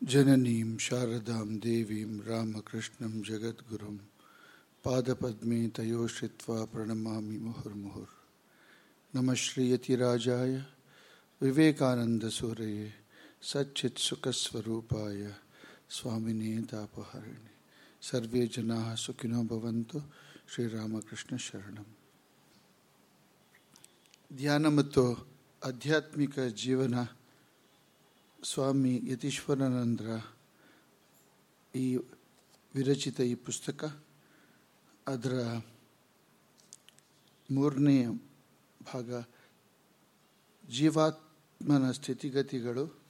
जननी शारदा देवीं रामकृष्ण जगद्गु पादपद्मे तयोश्रित्वा प्रणमामि मुहुर्मुहुर् नमः श्रीयतिराजाय विवेकानन्दसूरये सच्चित्सुखस्वरूपाय स्वामिने तापहरिणे सर्वे जनाः सुखिनो भवन्तु श्रीरामकृष्णशरणं ध्यानमतो आध्यात्मिकजीवन ಸ್ವಾಮಿ ಯತೀಶ್ವರನಂದ್ರ ಈ ವಿರಚಿತ ಈ ಪುಸ್ತಕ ಅದರ ಮೂರನೇ ಭಾಗ, ಜೀವಾತ್ಮನ ಸ್ಥಿತಿಗತಿಗಳು.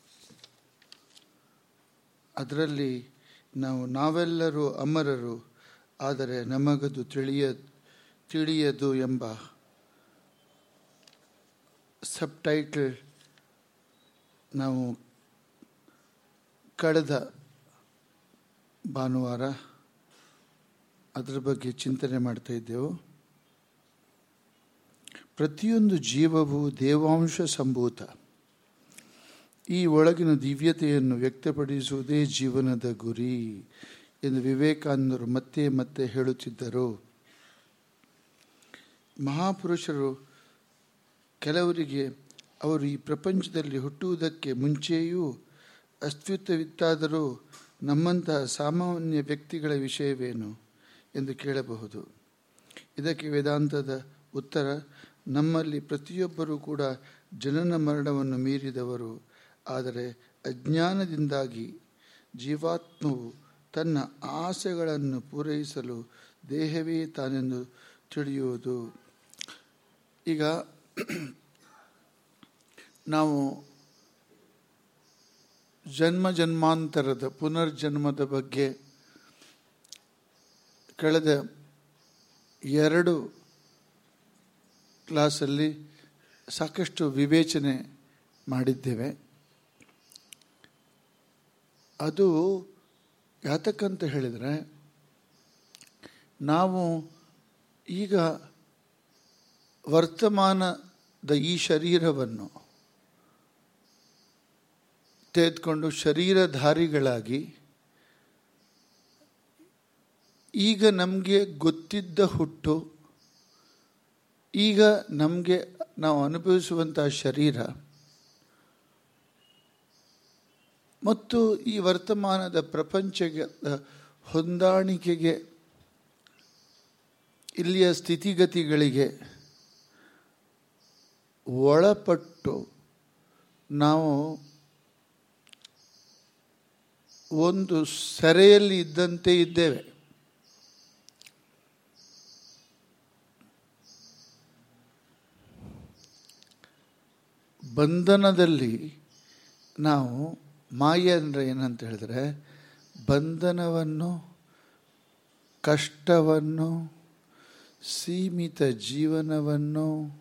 ಅದರಲ್ಲಿ ನಾವು ನಾವೆಲ್ಲರೂ ಅಮರರು, ಆದರೆ ನಮಗದು ತಿಳಿಯ, ತಿಳಿಯದು ಎಂಬ ಸಬ್ಟೈಟಲ್ ನಾವು ಕಳೆದ ಭಾನುವಾರ ಅದರ ಬಗ್ಗೆ ಚಿಂತನೆ ಮಾಡ್ತಾ ಇದ್ದೆವು. ಪ್ರತಿಯೊಂದು ಜೀವವು ದೇವಾಂಶ ಸಂಭೂತ. ಈ ಒಳಗಿನ ದಿವ್ಯತೆಯನ್ನು ವ್ಯಕ್ತಪಡಿಸುವುದೇ ಜೀವನದ ಗುರಿ ಎಂದು ವಿವೇಕಾನಂದರು ಮತ್ತೆ ಮತ್ತೆ ಹೇಳುತ್ತಿದ್ದರು. ಮಹಾಪುರುಷರು ಕೆಲವರಿಗೆ ಅವರು ಈ ಪ್ರಪಂಚದಲ್ಲಿ ಹುಟ್ಟುವುದಕ್ಕೆ ಮುಂಚೆಯೂ ಅಸ್ತಿತ್ವವಿತ್ತಾದರೂ ನಮ್ಮಂತಹ ಸಾಮಾನ್ಯ ವ್ಯಕ್ತಿಗಳ ವಿಷಯವೇನು ಎಂದು ಕೇಳಬಹುದು. ಇದಕ್ಕೆ ವೇದಾಂತದ ಉತ್ತರ, ನಮ್ಮಲ್ಲಿ ಪ್ರತಿಯೊಬ್ಬರೂ ಕೂಡ ಜನನ ಮರಣವನ್ನು ಮೀರಿದವರು, ಆದರೆ ಅಜ್ಞಾನದಿಂದಾಗಿ ಜೀವಾತ್ಮವು ತನ್ನ ಆಸೆಗಳನ್ನು ಪೂರೈಸಲು ದೇಹವೇ ತಾನೆಂದು ತಿಳಿಯುವುದು. ಈಗ, ನಾವು ಜನ್ಮ ಜನ್ಮಾಂತರದ ಪುನರ್ಜನ್ಮದ ಬಗ್ಗೆ ಕಳೆದ ಎರಡು ಕ್ಲಾಸಲ್ಲಿ ಸಾಕಷ್ಟು ವಿವೇಚನೆ ಮಾಡಿದ್ದೇವೆ. ಅದು ಯಾತಕ್ಕಂತ ಹೇಳಿದರೆ, ನಾವು ಈಗ ವರ್ತಮಾನದ ಈ ಶರೀರವನ್ನು ತೆಗೆದುಕೊಂಡು ಶರೀರಧಾರಿಗಳಾಗಿ ಈಗ ನಮಗೆ ಗೊತ್ತಿದ್ದ ಹುಟ್ಟು, ಈಗ ನಮಗೆ ನಾವು ಅನುಭವಿಸುವಂಥ ಶರೀರ, ಮತ್ತು ಈ ವರ್ತಮಾನದ ಪ್ರಪಂಚದ ಹೊಂದಾಣಿಕೆಗೆ, ಇಲ್ಲಿಯ ಸ್ಥಿತಿಗತಿಗಳಿಗೆ ಒಳಪಟ್ಟು ನಾವು ಒಂದು ಸೆರೆಯಲ್ಲಿ ಇದ್ದಂತೆ ಇದ್ದೇವೆ. ಬಂಧನದಲ್ಲಿ ನಾವು ಮಾಯ ಅಂದರೆ ಏನಂತ ಹೇಳಿದ್ರೆ ಬಂಧನವನ್ನು, ಕಷ್ಟವನ್ನು, ಸೀಮಿತ ಜೀವನವನ್ನು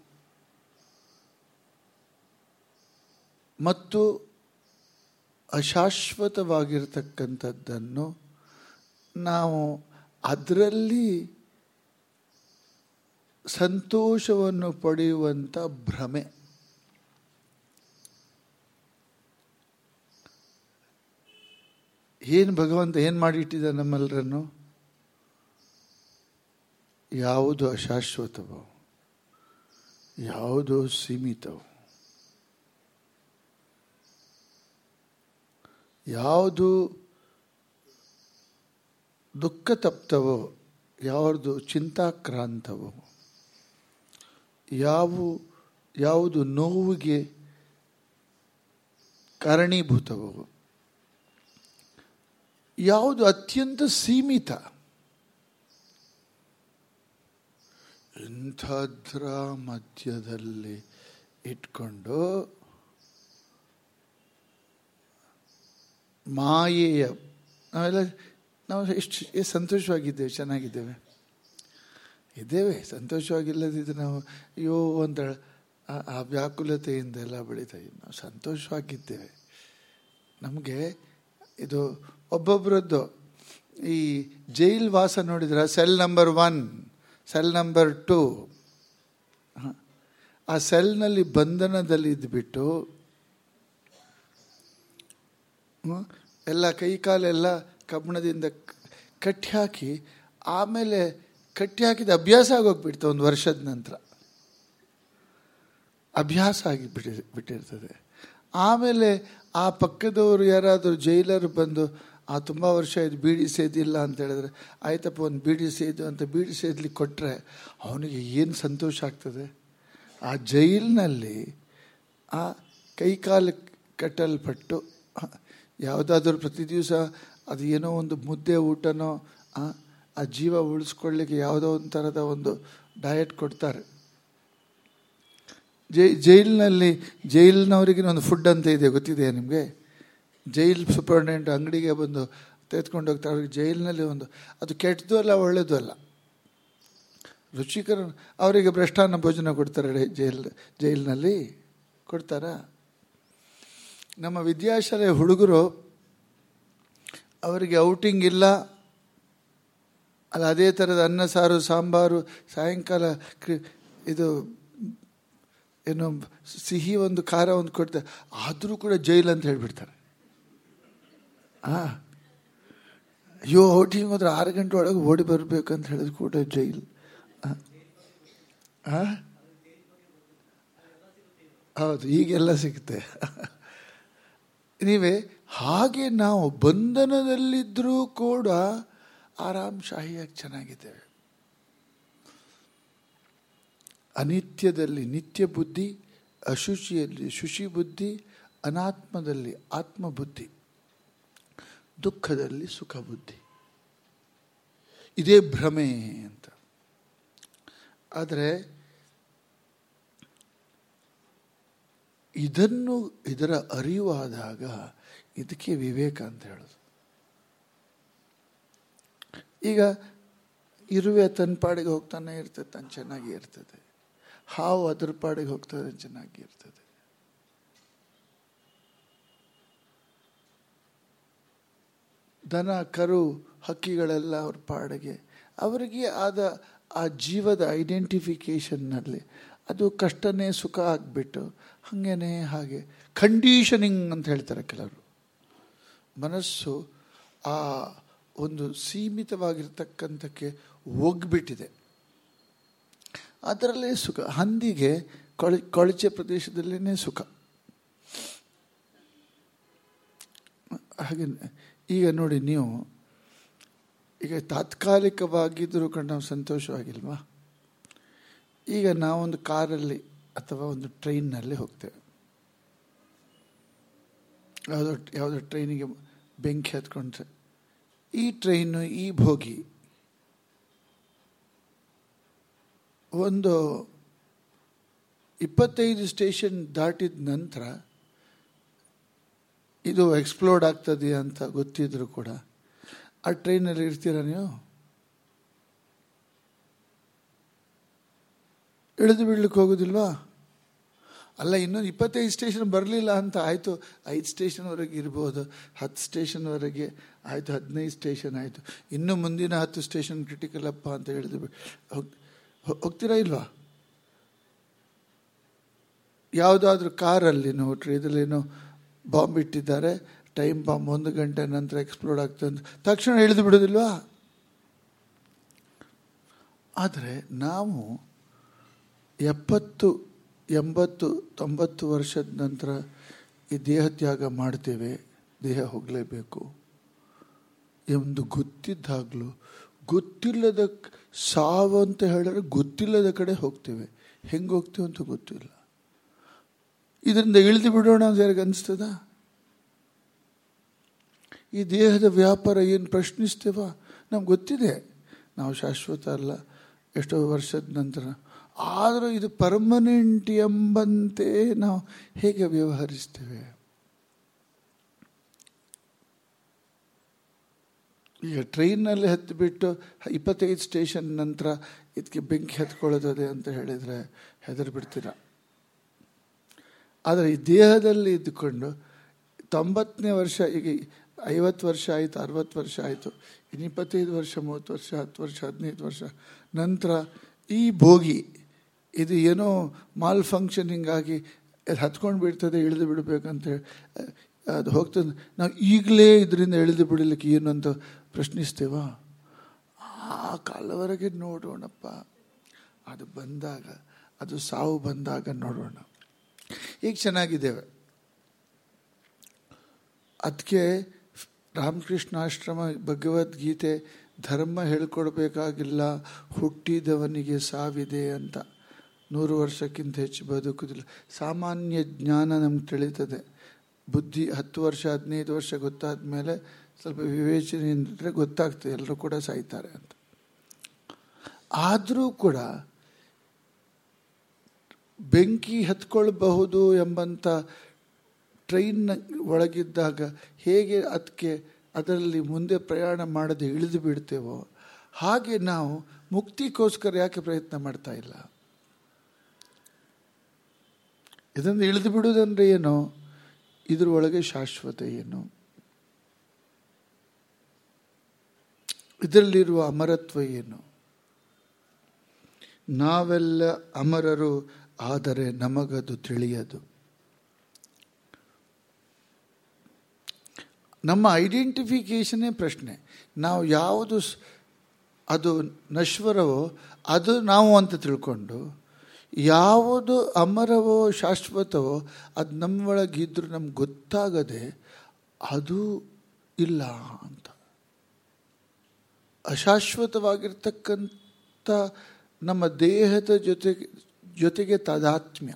ಮತ್ತು ಅಶಾಶ್ವತವಾಗಿರ್ತಕ್ಕಂಥದ್ದನ್ನು ನಾವು ಅದರಲ್ಲಿ ಸಂತೋಷವನ್ನು ಪಡೆಯುವಂಥ ಭ್ರಮೆ. ಏನು ಭಗವಂತ ಏನು ಮಾಡಿಟ್ಟಿದ್ದ ನಮ್ಮೆಲ್ಲರನ್ನು ಯಾವುದು ಅಶಾಶ್ವತವೋ, ಯಾವುದು ಸೀಮಿತವೋ ಯಾವುದು ದುಃಖ ತಪ್ತವೋ ಯಾವುದು ಚಿಂತಾಕ್ರಾಂತವೋ, ಯಾವ, ಯಾವುದು ನೋವಿಗೆ ಕಾರಣೀಭೂತವೋ, ಯಾವುದು ಅತ್ಯಂತ ಸೀಮಿತ. ಇಂಥದ್ರ ಮಧ್ಯದಲ್ಲಿ ಇಟ್ಕೊಂಡು ಮಾಯೆಯ ನಾವೆಲ್ಲ ನಾವು ಎಷ್ಟು ಸಂತೋಷವಾಗಿದ್ದೇವೆ, ಚೆನ್ನಾಗಿದ್ದೇವೆ. ಇದ್ದೇವೆ ಸಂತೋಷವಾಗಿಲ್ಲದಿದ್ದರೆ ನಾವು, ಅಯ್ಯೋ ಅಂತ ಆ ವ್ಯಾಕುಲತೆಯಿಂದ ಎಲ್ಲ ಇದ್ದೀವಿ. ನಾವು ಸಂತೋಷವಾಗಿದ್ದೇವೆ. ನಮಗೆ ಇದು ಒಬ್ಬೊಬ್ಬರದ್ದು ಈ ಜೈಲ್ ವಾಸ ನೋಡಿದ್ರೆ cell number one, cell number two. ಆ ಸೆಲ್ನಲ್ಲಿ ಬಂಧನದಲ್ಲಿ ಇದ್ದುಬಿಟ್ಟು ಎಲ್ಲ ಕೈ ಕಾಲೆಲ್ಲ ಕಬ್ಬಣದಿಂದ ಕಟ್ಟಿ ಹಾಕಿ, ಆಮೇಲೆ ಕಟ್ಟಿ ಹಾಕಿದ ಅಭ್ಯಾಸ ಆಗೋಗ್ಬಿಡ್ತು ಒಂದು ವರ್ಷದ ನಂತರ. ಅಭ್ಯಾಸ ಆಗಿ ಬಿಟ್ಟಿ ಬಿಟ್ಟಿರ್ತದೆ. ಆಮೇಲೆ ಆ ಪಕ್ಕದವರು ಯಾರಾದರೂ ಜೈಲರು ಬಂದು, ಆ, ತುಂಬ ವರ್ಷ ಇದು ಬೀಡಿ ಸೇದಿಲ್ಲ ಅಂತ ಹೇಳಿದ್ರೆ, ಆಯ್ತಪ್ಪ, ಒಂದು ಬೀಡಿ ಸೇದು ಅಂತ ಬೀಡಿ ಸೇದ್ಲಿಕ್ಕೆ ಕೊಟ್ಟರೆ ಅವನಿಗೆ ಏನು ಸಂತೋಷ ಆಗ್ತದೆ? ಆ ಜೈಲಿನಲ್ಲಿ ಆ ಕೈಕಾಲು ಕಟ್ಟಲ್ಪಟ್ಟು ಯಾವುದಾದ್ರೂ ಪ್ರತಿ ದಿವಸ ಅದು ಏನೋ ಒಂದು ಮುದ್ದೆ ಊಟನೋ, ಆ ಜೀವ ಉಳಿಸ್ಕೊಳ್ಳಿಕ್ಕೆ ಯಾವುದೋ ಒಂದು ಥರದ ಒಂದು ಡಯಟ್ ಕೊಡ್ತಾರೆ. ಜೈ, ಜೈಲಿನಲ್ಲಿ, ಜೈಲಿನವರಿಗೆ ಒಂದು ಫುಡ್ ಅಂತ ಇದೆ ಗೊತ್ತಿದೆಯಾ ನಿಮಗೆ? ಜೈಲ್ ಸೂಪರ್ಡೆಂಟ್ ಅಂಗಡಿಗೆ ಬಂದು ತೆಗೆದುಕೊಂಡು ಹೋಗ್ತಾರೆ, ಅವ್ರಿಗೆ ಜೈಲಿನಲ್ಲಿ ಒಂದು, ಅದು ಕೆಟ್ಟದ್ದು ಅಲ್ಲ ಒಳ್ಳೆಯದು ಅಲ್ಲ. ರುಚಿಕರ, ಅವರಿಗೆ ಭ್ರಷ್ಟಾನ್ನ ಭೋಜನ ಕೊಡ್ತಾರೆ, ಜೈಲ್, ಜೈಲಿನಲ್ಲಿ. ಕೊಡ್ತಾರಾ? ನಮ್ಮ ವಿದ್ಯಾಶಾಲೆಯ ಹುಡುಗರು ಅವರಿಗೆ ಔಟಿಂಗ್ ಇಲ್ಲ. ಅಲ್ಲ, ಅದೇ ಥರದ ಅನ್ನ, ಸಾರು, ಸಾಂಬಾರು, ಸಾಯಂಕಾಲ ಕ್ರಿ, ಇದು ಏನು ಸಿಹಿ ಒಂದು, ಖಾರ ಒಂದು ಕೊಡ್ತಾರೆ. ಆದರೂ ಕೂಡ ಜೈಲ್ ಅಂತ ಹೇಳಿಬಿಡ್ತಾರೆ. ಹಾಂ ಅಯ್ಯೋ, ಔಟಿಂಗ್ ಹೋದ್ರೆ ಆರು ಗಂಟೆ ಒಳಗೆ ಓಡಿ ಬರಬೇಕು ಅಂತ ಹೇಳಿದ್ರು ಕೂಡ ಜೈಲ್. ಹಾಂ ಹೌದು, ಈಗೆಲ್ಲ ಸಿಗುತ್ತೆ. ನೀವೇ ಹಾಗೆ ನಾವು ಬಂಧನದಲ್ಲಿದ್ದರೂ ಕೂಡ ಆರಾಮ್ ಶಾಹಿಯಾಗಿ ಚೆನ್ನಾಗಿದ್ದೇವೆ. ಅನಿತ್ಯದಲ್ಲಿ ನಿತ್ಯ ಬುದ್ಧಿ, ಅಶುಚಿಯಲ್ಲಿ ಶುಚಿ ಬುದ್ಧಿ, ಅನಾತ್ಮದಲ್ಲಿ ಆತ್ಮಬುದ್ಧಿ, ದುಃಖದಲ್ಲಿ ಸುಖ ಬುದ್ಧಿ ಇದೇ ಭ್ರಮೆ ಅಂತ. ಆದರೆ ಇದನ್ನು ಇದರ ಅರಿವಾದಾಗ ಇದಕ್ಕೆ ವಿವೇಕ ಅಂತ ಹೇಳೋದು. ಈಗ ಇರುವೆ ತನ್ನ ಪಾಡಿಗೆ ಹೋಗ್ತಾನೆ ಇರ್ತದೆ, ತನ್ನ ಚೆನ್ನಾಗಿ ಇರ್ತದೆ. ಹಾವು ಅದ್ರ ಪಾಡಿಗೆ ಹೋಗ್ತದೆ ಚೆನ್ನಾಗಿ ಇರ್ತದೆ. ದನ, ಕರು, ಹಕ್ಕಿಗಳೆಲ್ಲ ಅವ್ರ ಪಾಡಿಗೆ. ಅವರಿಗೆ ಆದ ಆ ಜೀವದ ಐಡೆಂಟಿಫಿಕೇಷನ್ನಲ್ಲಿ ಅದು ಕಷ್ಟನೇ ಸುಖ ಆಗಿಬಿಟ್ಟು ಹಾಗೇನೆ ಹಾಗೆ ಕಂಡೀಷನಿಂಗ್ ಅಂತ ಹೇಳ್ತಾರೆ ಕೆಲವರು. ಮನಸ್ಸು ಆ ಒಂದು ಸೀಮಿತವಾಗಿರ್ತಕ್ಕಂಥಕ್ಕೆ ಒಗ್ಬಿಟ್ಟಿದೆ. ಅದರಲ್ಲೇ ಸುಖ. ಹಂದಿಗೆ ಕೊಳ, ಕೊಳಚೆ ಪ್ರದೇಶದಲ್ಲೇ ಸುಖ. ಹಾಗೆ ಈಗ ನೋಡಿ ನೀವು, ಈಗ ತಾತ್ಕಾಲಿಕವಾಗಿದ್ದರೂ ನಾವು ಸಂತೋಷವಾಗಿಲ್ವಾ? ಈಗ ನಾವೊಂದು ಕಾರಲ್ಲಿ ಅಥವಾ ಒಂದು ಟ್ರೈನ್ನಲ್ಲಿ ಹೋಗ್ತೇವೆ. ಯಾವುದೋ ಯಾವುದೋ ಟ್ರೈನಿಗೆ ಬೆಂಕಿ ಹತ್ಕೊಂಡ್ರೆ. ಈ ಟ್ರೈನು, ಈ ಭೋಗಿ ಒಂದು ಇಪ್ಪತ್ತೈದು ಸ್ಟೇಷನ್ ದಾಟಿದ ನಂತರ ಇದು ಎಕ್ಸ್ಪ್ಲೋರ್ಡ್ ಆಗ್ತದೆ ಅಂತ ಗೊತ್ತಿದ್ರು ಕೂಡ ಆ ಟ್ರೈನಲ್ಲಿ ಇರ್ತೀರ ನೀವು? ಇಳಿದು ಬೀಳ್ಲಿಕ್ಕೆ ಹೋಗೋದಿಲ್ವಾ? ಅಲ್ಲ, ಇನ್ನೊಂದು ಇಪ್ಪತ್ತೈದು ಸ್ಟೇಷನ್ ಬರಲಿಲ್ಲ ಅಂತ ಆಯಿತು. ಐದು ಸ್ಟೇಷನ್ವರೆಗೆ ಇರ್ಬೋದು, ಹತ್ತು ಸ್ಟೇಷನ್ವರೆಗೆ ಆಯಿತು, ಹದಿನೈದು ಸ್ಟೇಷನ್ ಆಯಿತು. ಇನ್ನು ಮುಂದಿನ ಹತ್ತು ಸ್ಟೇಷನ್ ಕ್ರಿಟಿಕಲ್ ಅಪ್ಪ ಅಂತ ಹೇಳಿದ್ವಿ ಹೋಗ್ ಹೋಗ್ತೀರಾ ಇಲ್ವಾ? ಯಾವುದಾದ್ರೂ ಕಾರಲ್ಲಿ ನೋಡ್ರಿ ಇದರಲ್ಲೇನೋ ಬಾಂಬ್ ಇಟ್ಟಿದ್ದಾರೆ. ಟೈಮ್ ಬಾಂಬ್ ಒಂದು ಗಂಟೆ ನಂತರ ಎಕ್ಸ್ಪ್ಲೋರ್ಡ್ ಆಗ್ತದೆ ತಕ್ಷಣ ಇಳಿದು ಬಿಡೋದಿಲ್ವಾ? ಆದರೆ ನಾವು ಎಪ್ಪತ್ತು, ಎಂಬತ್ತು, ತೊಂಬತ್ತು ವರ್ಷದ ನಂತರ ಈ ದೇಹ ತ್ಯಾಗ ಮಾಡ್ತೇವೆ. ದೇಹ ಹೋಗಲೇಬೇಕು. ಎಂದು ಗೊತ್ತಿದ್ದಾಗಲೂ ಗೊತ್ತಿಲ್ಲದ ಸಾವು ಅಂತ ಹೇಳಿದ್ರೆ ಗೊತ್ತಿಲ್ಲದ ಕಡೆ ಹೋಗ್ತೇವೆ. ಹೆಂಗೆ ಹೋಗ್ತೀವಿ ಅಂತ ಗೊತ್ತಿಲ್ಲ. ಇದರಿಂದ ಇಳಿದು ಬಿಡೋಣ ಅಂತ ಯಾರಿಗೆ ಅನಿಸ್ತದ? ಈ ದೇಹದ ವ್ಯಾಪಾರ ಏನು ಪ್ರಶ್ನಿಸ್ತೇವ? ನಮ್ಗೆ ಗೊತ್ತಿದೆ. ನಾವು ಶಾಶ್ವತ ಅಲ್ಲ. ಎಷ್ಟೋ ವರ್ಷದ ನಂತರ ಆದರೂ ಇದು ಪರ್ಮನೆಂಟ್ ಎಂಬಂತೆ ನಾವು ಹೇಗೆ ವ್ಯವಹರಿಸ್ತೇವೆ? ಈಗ ಟ್ರೈನಲ್ಲಿ ಹತ್ತಿಬಿಟ್ಟು ಇಪ್ಪತ್ತೈದು ಸ್ಟೇಷನ್ ನಂತರ ಇದಕ್ಕೆ ಬೆಂಕಿ ಹತ್ಕೊಳ್ಳೋದದೆ ಅಂತ ಹೇಳಿದರೆ ಹೆದರ್ಬಿಡ್ತೀರ ಆದರೆ ಈ ದೇಹದಲ್ಲಿ ಇದ್ದುಕೊಂಡು ತೊಂಬತ್ತನೇ ವರ್ಷ, ಈಗ ಐವತ್ತು ವರ್ಷ ಆಯಿತು, ಅರವತ್ತು ವರ್ಷ ಆಯಿತು, ಇನ್ನು ಇಪ್ಪತ್ತೈದು ವರ್ಷ, ಮೂವತ್ತು ವರ್ಷ, ಹತ್ತು ವರ್ಷ, ಹದಿನೈದು ವರ್ಷ, ನಂತರ ಈ ಭೋಗಿ ಇದು ಏನೋ ಮಾಲ್ ಫಂಕ್ಷನಿಂಗ್ ಆಗಿ ಹತ್ಕೊಂಡು ಬಿಡ್ತದೆ ಇಳಿದು ಬಿಡಬೇಕಂತ ಹೇಳಿ ಅದು ಹೋಗ್ತದೆ. ನಾವು ಈಗಲೇ ಇದರಿಂದ ಎಳೆದು ಬಿಡಲಿಕ್ಕೆ ಏನು ಅಂತ ಪ್ರಶ್ನಿಸ್ತೇವಾ? ಆ ಕಾಲವರೆಗೆ ನೋಡೋಣಪ್ಪ. ಅದು ಬಂದಾಗ, ಅದು ಸಾವು ಬಂದಾಗ ನೋಡೋಣ. ಈಗ ಚೆನ್ನಾಗಿದ್ದೇವೆ. ಅದಕ್ಕೆ ರಾಮಕೃಷ್ಣಾಶ್ರಮ ಭಗವದ್ಗೀತೆ, ಧರ್ಮ ಹೇಳ್ಕೊಡ್ಬೇಕಾಗಿಲ್ಲ, ಹುಟ್ಟಿದವನಿಗೆ ಸಾವಿದೆ ಅಂತ. ನೂರು ವರ್ಷಕ್ಕಿಂತ ಹೆಚ್ಚು ಬದುಕುವುದಿಲ್ಲ. ಸಾಮಾನ್ಯ ಜ್ಞಾನ ನಮ್ಗೆ ತಿಳಿತದೆ ಬುದ್ಧಿ ಹತ್ತು ವರ್ಷ, ಹದಿನೈದು ವರ್ಷ ಗೊತ್ತಾದ ಮೇಲೆ ಸ್ವಲ್ಪ ವಿವೇಚನೆಯಿಂದ ಗೊತ್ತಾಗ್ತದೆ. ಎಲ್ಲರೂ ಕೂಡ ಸಾಯ್ತಾರೆ ಅಂತ. ಆದರೂ ಕೂಡ ಬೆಂಕಿ ಹತ್ಕೊಳ್ಬಹುದು ಎಂಬಂಥ ಟ್ರೈನ್ ಒಳಗಿದ್ದಾಗ ಹೇಗೆ ಅದಕ್ಕೆ ಅದರಲ್ಲಿ ಮುಂದೆ ಪ್ರಯಾಣ ಮಾಡದೆ ಇಳಿದು ಬಿಡ್ತೇವೋ ಹಾಗೆ ನಾವು ಮುಕ್ತಿಗೋಸ್ಕರ ಯಾಕೆ ಪ್ರಯತ್ನ ಮಾಡ್ತಾ ಇಲ್ಲ? ಇದನ್ನು ಇಳಿದು ಬಿಡುವುದಂದ್ರೆ ಏನು? ಇದರೊಳಗೆ ಶಾಶ್ವತ ಏನು? ಇದರಲ್ಲಿರುವ ಅಮರತ್ವ ಏನು? ನಾವೆಲ್ಲ ಅಮರರು, ಆದರೆ ನಮಗದು ತಿಳಿಯದು. ನಮ್ಮ ಐಡೆಂಟಿಫಿಕೇಷನ್ನೇ ಪ್ರಶ್ನೆ. ನಾವು ಯಾವುದು ಅದು ನಶ್ವರವೋ, ಅದು ನಾವು ಅಂತ ತಿಳ್ಕೊಂಡು ಯಾವುದು ಅಮರವೋ ಶಾಶ್ವತವೋ, ಅದು ನಮ್ಮೊಳಗಿದ್ರೂ ನಮ್ಗೆ ಗೊತ್ತಾಗದೆ ಅದು ಇಲ್ಲ ಅಂತ. ಅಶಾಶ್ವತವಾಗಿರ್ತಕ್ಕಂಥ ನಮ್ಮ ದೇಹದ ಜೊತೆಗೆ ಜೊತೆಗೆ ತಾದಾತ್ಮ್ಯ.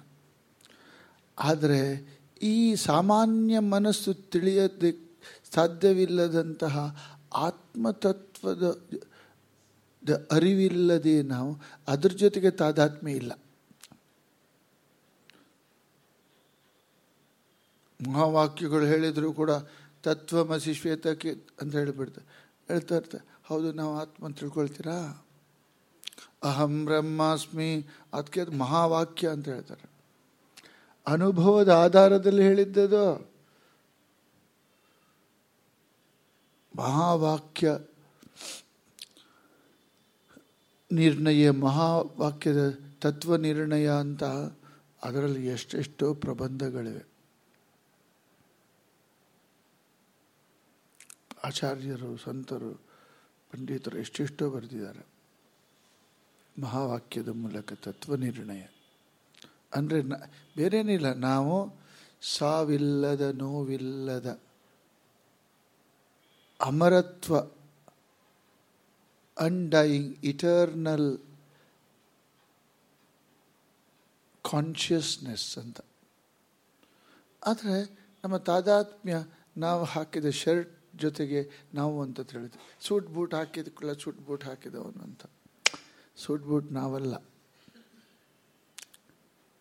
ಆದರೆ ಈ ಸಾಮಾನ್ಯ ಮನಸ್ಸು ತಿಳಿಯದೆ ಸಾಧ್ಯವಿಲ್ಲದಂತಹ ಆತ್ಮತತ್ವದ ಅರಿವಿಲ್ಲದೆ ನಾವು ಅದ್ರ ಜೊತೆಗೆ ತಾದಾತ್ಮ್ಯ ಇಲ್ಲ. ಮಹಾವಾಕ್ಯಗಳು ಹೇಳಿದರೂ ಕೂಡ ತತ್ವಮಸಿ ಶ್ವೇತಕ್ಕೆ ಅಂತ ಹೇಳಿಬಿಡ್ತಾರೆ. ಹೇಳ್ತಾ ಇರ್ತಾರೆ ಹೌದು, ನಾವು ಆತ್ಮ ತಿಳ್ಕೊಳ್ತೀರಾ? ಅಹಂ ಬ್ರಹ್ಮಾಸ್ಮಿ, ಅದಕ್ಕೆ ಅದು ಮಹಾವಾಕ್ಯ ಅಂತ ಹೇಳ್ತಾರೆ. ಅನುಭವದ ಆಧಾರದಲ್ಲಿ ಹೇಳಿದ್ದದು. ಮಹಾವಾಕ್ಯ ನಿರ್ಣಯ, ಮಹಾವಾಕ್ಯದ ತತ್ವ ನಿರ್ಣಯ ಅಂತ ಅದರಲ್ಲಿ ಎಷ್ಟೆಷ್ಟೋ ಪ್ರಬಂಧಗಳಿವೆ. ಆಚಾರ್ಯರು, ಸಂತರು, ಪಂಡಿತರು ಎಷ್ಟೆಷ್ಟೋ ಬರೆದಿದ್ದಾರೆ. ಮಹಾವಾಕ್ಯದ ಮೂಲಕ ತತ್ವ ನಿರ್ಣಯ. ಅಂದರೆ ನ, ಬೇರೇನಿಲ್ಲ, ನಾವು ಸಾವಿಲ್ಲದ, ನೋವಿಲ್ಲದ, ಅಮರತ್ವ ಅನ್ಡೈಯಿಂಗ್ ಇಟರ್ನಲ್ ಕಾನ್ಷಿಯಸ್ನೆಸ್ ಅಂತ. ಆದರೆ ನಮ್ಮ ತಾದಾತ್ಮ್ಯ, ನಾವು ಹಾಕಿದ ಶರ್ಟ್ ಜೊತೆಗೆ ನಾವು ಅಂತ ತಿಳಿದ್ವಿ ಸೂಟ್ ಬೂಟ್ ಹಾಕಿದ ಕೂಡ ಸೂಟ್ ಬೂಟ್ ಹಾಕಿದವನು ಅಂತ. ಸೂಟ್ ಬೂಟ್ ನಾವಲ್ಲ.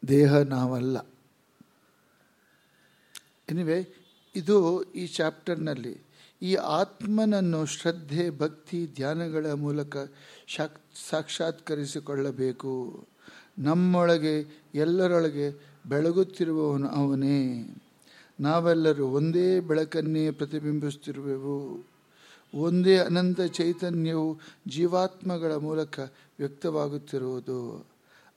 ದೇಹ ನಾವಲ್ಲ. ಎನಿವೆ ಇದು ಈ ಚಾಪ್ಟರ್ನಲ್ಲಿ ಈ ಆತ್ಮನನ್ನು ಶ್ರದ್ಧೆ, ಭಕ್ತಿ, ಧ್ಯಾನಗಳ ಮೂಲಕ ಶಾಕ್, ಸಾಕ್ಷಾತ್ಕರಿಸಿಕೊಳ್ಳಬೇಕು. ನಮ್ಮೊಳಗೆ ಎಲ್ಲರೊಳಗೆ ಬೆಳಗುತ್ತಿರುವವನು ಅವನೇ. ನಾವೆಲ್ಲರೂ ಒಂದೇ ಬೆಳಕನ್ನೇ ಪ್ರತಿಬಿಂಬಿಸುತ್ತಿರುವೆವು. ಒಂದೇ ಅನಂತ ಚೈತನ್ಯವು ಜೀವಾತ್ಮಗಳ ಮೂಲಕ ವ್ಯಕ್ತವಾಗುತ್ತಿರುವುದು.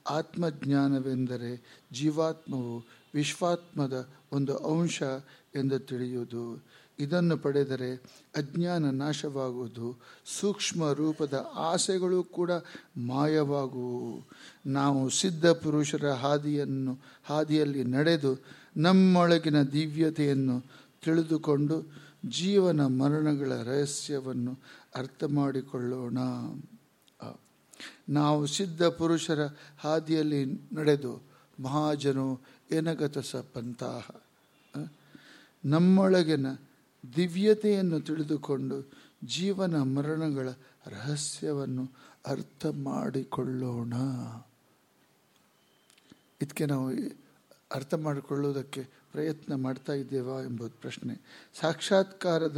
ಆತ್ಮಜ್ಞಾನವೆಂದರೆ ಜೀವಾತ್ಮವು ವಿಶ್ವಾತ್ಮದ ಒಂದು ಅಂಶ ಎಂದು ತಿಳಿಯುವುದು. ಇದನ್ನು ಪಡೆದರೆ ಅಜ್ಞಾನ ನಾಶವಾಗುವುದು. ಸೂಕ್ಷ್ಮ ರೂಪದ ಆಸೆಗಳು ಕೂಡ ಮಾಯವಾಗುವು. ನಾವು ಸಿದ್ಧ ಪುರುಷರ ಹಾದಿಯನ್ನು ಹಾದಿಯಲ್ಲಿ ನಡೆದು ನಮ್ಮೊಳಗಿನ ದಿವ್ಯತೆಯನ್ನು ತಿಳಿದುಕೊಂಡು ಜೀವನ ಮರಣಗಳ ರಹಸ್ಯವನ್ನು ಅರ್ಥ ಮಾಡಿಕೊಳ್ಳೋಣ. ನಾವು ಸಿದ್ಧ ಪುರುಷರ ಹಾದಿಯಲ್ಲಿ ನಡೆದು ಮಹಾಜನು ಎನಗತ ಸಪ್ಪಂತಹ ನಮ್ಮೊಳಗಿನ ದಿವ್ಯತೆಯನ್ನು ತಿಳಿದುಕೊಂಡು ಜೀವನ ಮರಣಗಳ ರಹಸ್ಯವನ್ನು ಅರ್ಥ ಮಾಡಿಕೊಳ್ಳೋಣ. ಇದಕ್ಕೆ ನಾವು ಅರ್ಥ ಮಾಡಿಕೊಳ್ಳುವುದಕ್ಕೆ ಪ್ರಯತ್ನ ಮಾಡ್ತಾ ಇದ್ದೇವಾ ಎಂಬುದು ಪ್ರಶ್ನೆ. ಸಾಕ್ಷಾತ್ಕಾರದ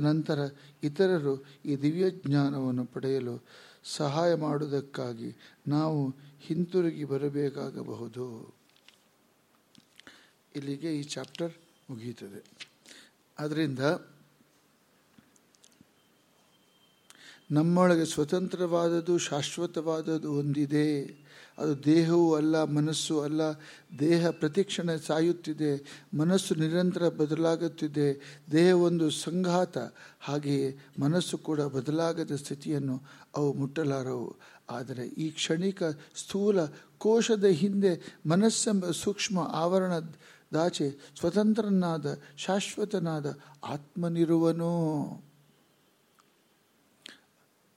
ನಂತರ ಇತರರು ಈ ದಿವ್ಯ ಜ್ಞಾನವನ್ನು ಪಡೆಯಲು ಸಹಾಯ ಮಾಡುವುದಕ್ಕಾಗಿ ನಾವು ಹಿಂತಿರುಗಿ ಬರಬೇಕಾಗಬಹುದು. ಇಲ್ಲಿಗೆ ಈ ಚಾಪ್ಟರ್ ಮುಗಿಯುತ್ತದೆ. ಆದ್ದರಿಂದ ನಮ್ಮೊಳಗೆ ಸ್ವತಂತ್ರವಾದದ್ದು ಶಾಶ್ವತವಾದದ್ದು ಒಂದಿದೆ. ಅದು ದೇಹವೂ ಅಲ್ಲ, ಮನಸ್ಸು ಅಲ್ಲ, ದೇಹ ಪ್ರತಿಕ್ಷಣ ಸಾಯುತ್ತಿದೆ, ಮನಸ್ಸು ನಿರಂತರ ಬದಲಾಗುತ್ತಿದೆ ದೇಹ ಒಂದು ಸಂಘಾತ, ಹಾಗೆಯೇ ಮನಸ್ಸು ಕೂಡ ಬದಲಾಗದ ಸ್ಥಿತಿಯನ್ನು ಅವು ಮುಟ್ಟಲಾರವು. ಆದರೆ ಈ ಕ್ಷಣಿಕ ಸ್ಥೂಲ ಕೋಶದ ಹಿಂದೆ ಮನಸ್ಸೆಂಬ ಸೂಕ್ಷ್ಮ ಆವರಣ ದಾಚೆ ಸ್ವತಂತ್ರನಾದ, ಶಾಶ್ವತನಾದ ಆತ್ಮನಿರುವನು.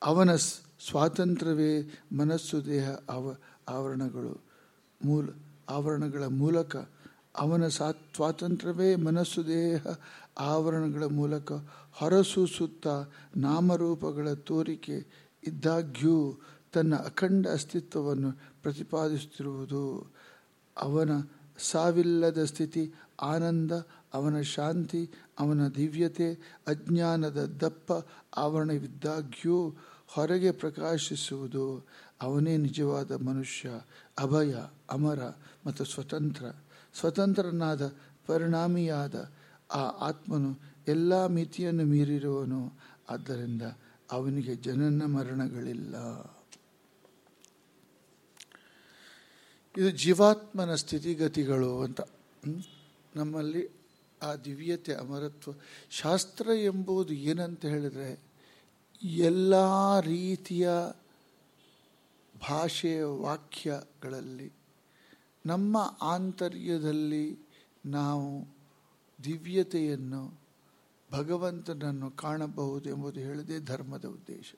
ಅವನ ಸ್ವಾತಂತ್ರ್ಯವೇ ಮನಸ್ಸು, ದೇಹ ಆವ ಆವರಣಗಳು ಮೂಲ, ಆವರಣಗಳ ಮೂಲಕ ಅವನ ಸಾ ಸ್ವಾತಂತ್ರ್ಯವೇ ಮನಸ್ಸು ದೇಹ. ಆವರಣಗಳ ಮೂಲಕ ಹೊರಸೂಸುತ್ತ ನಾಮರೂಪಗಳ ತೋರಿಕೆ ಇದ್ದಾಗ್ಯೂ ತನ್ನ ಅಖಂಡ ಅಸ್ತಿತ್ವವನ್ನು ಪ್ರತಿಪಾದಿಸುತ್ತಿರುವುದು. ಅವನ ಸಾವಿಲ್ಲದ ಸ್ಥಿತಿ ಆನಂದ, ಅವನ ಶಾಂತಿ, ಅವನ ದಿವ್ಯತೆ, ಅಜ್ಞಾನದ ದಪ್ಪ ಆವರಣವಿದ್ದಾಗ್ಯೂ ಹೊರಗೆ ಪ್ರಕಾಶಿಸುವುದು. ಅವನೇ ನಿಜವಾದ ಮನುಷ್ಯ, ಅಭಯ, ಅಮರ ಮತ್ತು ಸ್ವತಂತ್ರ. ಸ್ವತಂತ್ರನಾದ ಪರಿಣಾಮಿಯಾದ ಆ ಆತ್ಮನು ಎಲ್ಲ ಮಿತಿಯನ್ನು ಮೀರಿರುವನು. ಆದ್ದರಿಂದ ಅವನಿಗೆ ಜನನ ಮರಣಗಳಿಲ್ಲ. ಇದು ಜೀವಾತ್ಮನ ಸ್ಥಿತಿಗತಿಗಳು ಅಂತ. ನಮ್ಮಲ್ಲಿ ಆ ದಿವ್ಯತೆ, ಅಮರತ್ವ, ಶಾಸ್ತ್ರ ಎಂಬುದು ಏನಂತ ಹೇಳಿದರೆ ಎಲ್ಲ ರೀತಿಯ ಭಾಷೆಯ ವಾಕ್ಯಗಳಲ್ಲಿ, ನಮ್ಮ ಆಂತರ್ಯದಲ್ಲಿ ನಾವು ದಿವ್ಯತೆಯನ್ನು, ಭಗವಂತನನ್ನು ಕಾಣಬಹುದು ಎಂಬುದು ಹೇಳದೆ ಧರ್ಮದ ಉದ್ದೇಶ.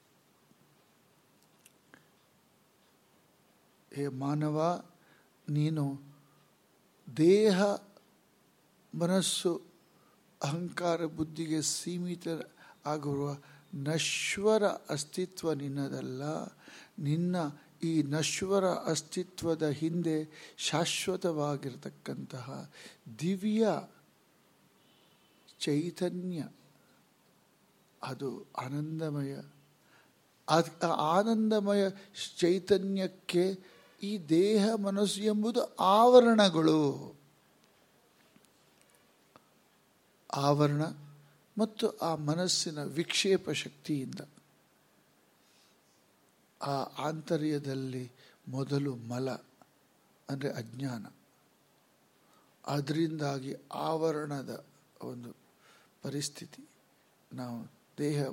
ಹೇ ಮಾನವ, ನೀನು ದೇಹ, ಮನಸ್ಸು, ಅಹಂಕಾರ, ಬುದ್ಧಿಗೆ ಸೀಮಿತ ಆಗಿರುವ ನಶ್ವರ ಅಸ್ತಿತ್ವ ನಿನ್ನದಲ್ಲ. ನಿನ್ನ ಈ ನಶ್ವರ ಅಸ್ತಿತ್ವದ ಹಿಂದೆ ಶಾಶ್ವತವಾಗಿರತಕ್ಕಂತಹ ದಿವ್ಯ ಚೈತನ್ಯ, ಅದು ಆನಂದಮಯ. ಆನಂದಮಯ ಚೈತನ್ಯಕ್ಕೆ ಈ ದೇಹ ಮನಸ್ಸು ಎಂಬುದು ಆವರಣಗಳು. ಆವರಣ ಮತ್ತು ಆ ಮನಸ್ಸಿನ ವಿಕ್ಷೇಪ ಶಕ್ತಿಯಿಂದ. ಆ ಆಂತರ್ಯದಲ್ಲಿ ಮೊದಲು ಮಲ, ಅಂದರೆ ಅಜ್ಞಾನ. ಅದರಿಂದಾಗಿ ಆವರಣದ ಒಂದು ಪರಿಸ್ಥಿತಿ, ನಾವು ದೇಹ,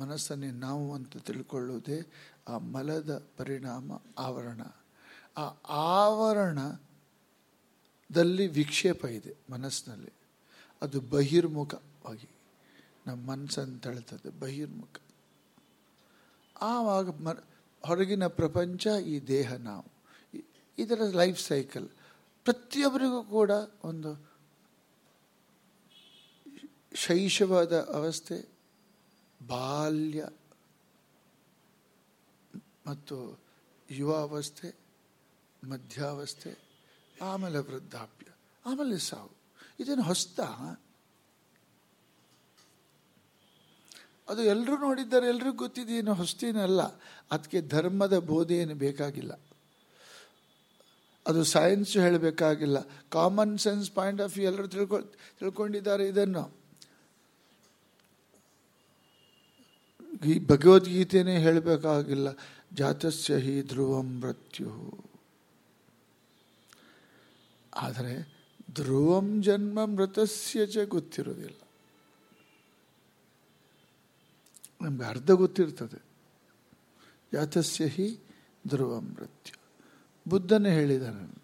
ಮನಸ್ಸನ್ನೇ ನಾವು ಅಂತ ತಿಳ್ಕೊಳ್ಳೋದೇ ಆ ಮಲದ ಪರಿಣಾಮ ಆವರಣ. ಆ ಆವರಣದಲ್ಲಿ ವಿಕ್ಷೇಪ ಇದೆ ಮನಸ್ಸಿನಲ್ಲಿ. ಅದು ಬಹಿರ್ಮುಖವಾಗಿ, ನಮ್ಮ ಮನಸ್ಸನ್ನು ತಳ್ತದೆ ಬಹಿರ್ಮುಖ. ಆವಾಗ ಮ ಹೊರಗಿನ ಪ್ರಪಂಚ ಈ ದೇಹ ನಾವು. ಇದರ ಲೈಫ್ ಸೈಕಲ್. ಪ್ರತಿಯೊಬ್ಬರಿಗೂ ಕೂಡ ಒಂದು ಶೈಶವದ ಅವಸ್ಥೆ, ಬಾಲ್ಯ ಮತ್ತು ಯುವಾವಸ್ಥೆ, ಮಧ್ಯಾವಸ್ಥೆ, ಆಮೇಲೆ ವೃದ್ಧಾಪ್ಯ, ಆಮೇಲೆ ಸಾವು. ಇದೇನು ಹೊಸ್ತ ಅದು ಎಲ್ಲರೂ ನೋಡಿದ್ದಾರೆ ಎಲ್ರಿಗೂ ಗೊತ್ತಿದ್ದೇನು ಹೊಸ್ತಿನಲ್ಲ ಅದಕ್ಕೆ ಧರ್ಮದ ಬೋಧೆ ಏನು ಬೇಕಾಗಿಲ್ಲ. ಅದು ಸೈನ್ಸ್ ಹೇಳಬೇಕಾಗಿಲ್ಲ. Common sense point of view ಎಲ್ಲರೂ ತಿಳ್ಕೊ, ತಿಳ್ಕೊಂಡಿದ್ದಾರೆ ಇದನ್ನು. ಈ ಭಗವದ್ಗೀತೆನೇ ಹೇಳಬೇಕಾಗಿಲ್ಲ. ಜಾತಸ್ಯ ಹಿ ಧ್ರುವಂ ಮೃತ್ಯು. ಆದರೆ ಧ್ರುವಂ ಜನ್ಮ ಮೃತಸ್ಯ ಚ ಗೊತ್ತಿರೋದಿಲ್ಲ ನಮ್ಗೆ ಅರ್ಧ ಗೊತ್ತಿರ್ತದೆ. ಯಾತಸ್ಯ ಹಿ ಧ್ರುವ ಮೃತ್ಯು. ಬುದ್ಧನೇ ಹೇಳಿದಾನೆ.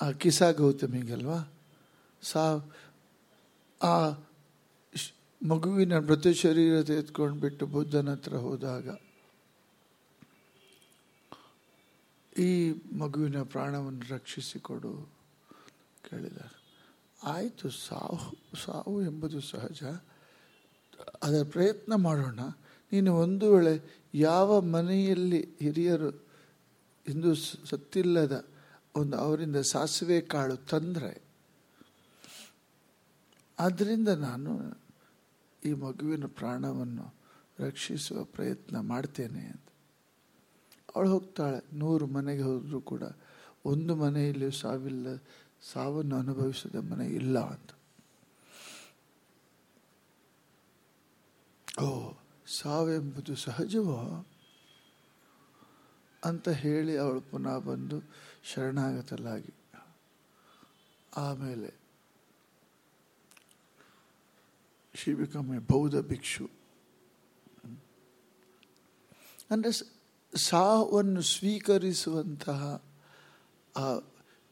ಆ ಕಿಸಾ ಗೌತಮಿಗಲ್ವಾ? ಸಾ, ಆ ಮಗುವಿನ ಮೃತ ಶರೀರ ತೆಗೆದುಕೊಂಡು ಬಿಟ್ಟು ಬುದ್ಧನ ಹತ್ರ ಹೋದಾಗ ಈ ಮಗುವಿನ ಪ್ರಾಣವನ್ನು ರಕ್ಷಿಸಿಕೊಡು ಕೇಳಿದ ಆಯಿತು ಸಾವು ಸಾವು ಎಂಬುದು ಸಹಜ. ಅದರ ಪ್ರಯತ್ನ ಮಾಡೋಣ. ನೀನು ಒಂದು ವೇಳೆ ಯಾವ ಮನೆಯಲ್ಲಿ ಹಿರಿಯರು ಇಂದು ಸತ್ತಿಲ್ಲದ ಒಂದು ಅವರಿಂದ ಸಾಸಿವೆ ಕಾಳು ತಂದರೆ ಆದ್ದರಿಂದ ನಾನು ಈ ಮಗುವಿನ ಪ್ರಾಣವನ್ನು ರಕ್ಷಿಸುವ ಪ್ರಯತ್ನ ಮಾಡ್ತೇನೆ ಅಂತ. ಅವಳು ಹೋಗ್ತಾಳೆ. ನೂರು ಮನೆಗೆ ಹೋದರೂ ಕೂಡ ಒಂದು ಮನೆಯಲ್ಲಿ ಸಾವಿಲ್ಲ, ಸಾವನ್ನು ಅನುಭವಿಸದ ಮನೆ ಇಲ್ಲ ಅಂತ. ಸಾವೆಂಬುದು ಸಹಜವೋ? ಅಂತ ಹೇಳಿ ಅವಳು ಪುನಃ ಬಂದು ಶರಣಾಗತಲಾಗಿ ಆಮೇಲೆ ಶಿ ಬೌದ್ಧ ಭಿಕ್ಷು. ಅಂದರೆ ಸಾವನ್ನು ಸ್ವೀಕರಿಸುವಂತಹ ಆ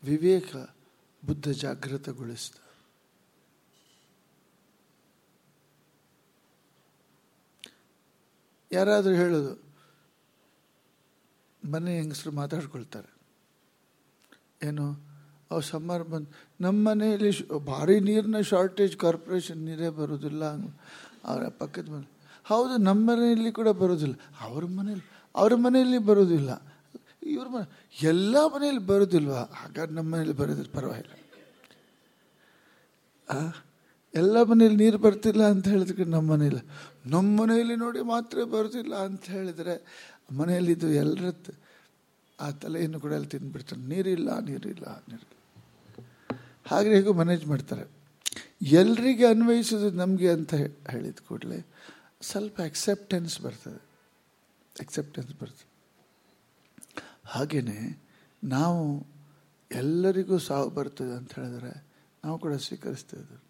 ವಿವೇಕ ಬುದ್ಧ ಜಾಗೃತಗೊಳಿಸಿದ. ಯಾರಾದರೂ ಹೇಳೋದು, ಮನೆ ಹೆಂಗಸರು ಮಾತಾಡ್ಕೊಳ್ತಾರೆ. ಏನು? ಅವ್ರು ಸಮ್ಮರ್ ಬಂದು ನಮ್ಮ ಮನೆಯಲ್ಲಿ ಭಾರಿ ನೀರಿನ ಶಾರ್ಟೇಜ್ ಕಾರ್ಪೊರೇಷನ್ ನೀರೇ ಬರೋದಿಲ್ಲ. ಅವರ ಪಕ್ಕದ ಮನೆ, ಹೌದು ನಮ್ಮ ಮನೆಯಲ್ಲಿ ಕೂಡ ಬರೋದಿಲ್ಲ. ಅವ್ರ ಮನೇಲಿ, ಅವ್ರ ಮನೆಯಲ್ಲಿ ಬರೋದಿಲ್ಲ. ಇವ್ರ ಮನೆ, ಎಲ್ಲ ಮನೆಯಲ್ಲಿ ಬರೋದಿಲ್ವಾ? ಹಾಗಾದ್ರೆ ನಮ್ಮ ಮನೇಲಿ ಬರೋದಿಲ್ಲ, ಪರವಾಗಿಲ್ಲ. ಎಲ್ಲ ಮನೇಲಿ ನೀರು ಬರ್ತಿಲ್ಲ ಅಂತ ಹೇಳಿದ್ರೆ ನಮ್ಮ ಮನೇಲಿ ನಮ್ಮ ಮನೆಯಲ್ಲಿ ನೋಡಿ ಮಾತ್ರ ಬರೋದಿಲ್ಲ ಅಂತ ಹೇಳಿದರೆ ಮನೆಯಲ್ಲಿದ್ದು ಎಲ್ಲರದ್ದು ಎಲ್ಲರ ಆ ತಲೆಯನ್ನು ಕೂಡ ಅಲ್ಲಿ ತಿಂದುಬಿಡ್ತಾರೆ. ನೀರಿಲ್ಲ ನೀರಿಲ್ಲ ನೀರಿಲ್ಲ. ಹಾಗೆ ಹೇಗೂ ಮ್ಯಾನೇಜ್ ಮಾಡ್ತಾರೆ. ಎಲ್ರಿಗೆ ಅನ್ವಯಿಸೋದು ನಮಗೆ ಅಂತ ಹೇಳಿದ ಕೂಡಲೇ ಸ್ವಲ್ಪ ಅಕ್ಸೆಪ್ಟೆನ್ಸ್ ಬರ್ತದೆ. ಎಕ್ಸೆಪ್ಟೆನ್ಸ್ ಬರ್ತದೆ. ಹಾಗೆಯೇ ನಾವು ಎಲ್ಲರಿಗೂ ಸಾವು ಬರ್ತದೆ ಅಂತ ಹೇಳಿದ್ರೆ ನಾವು ಕೂಡ ಸ್ವೀಕರಿಸ್ತೇವೆ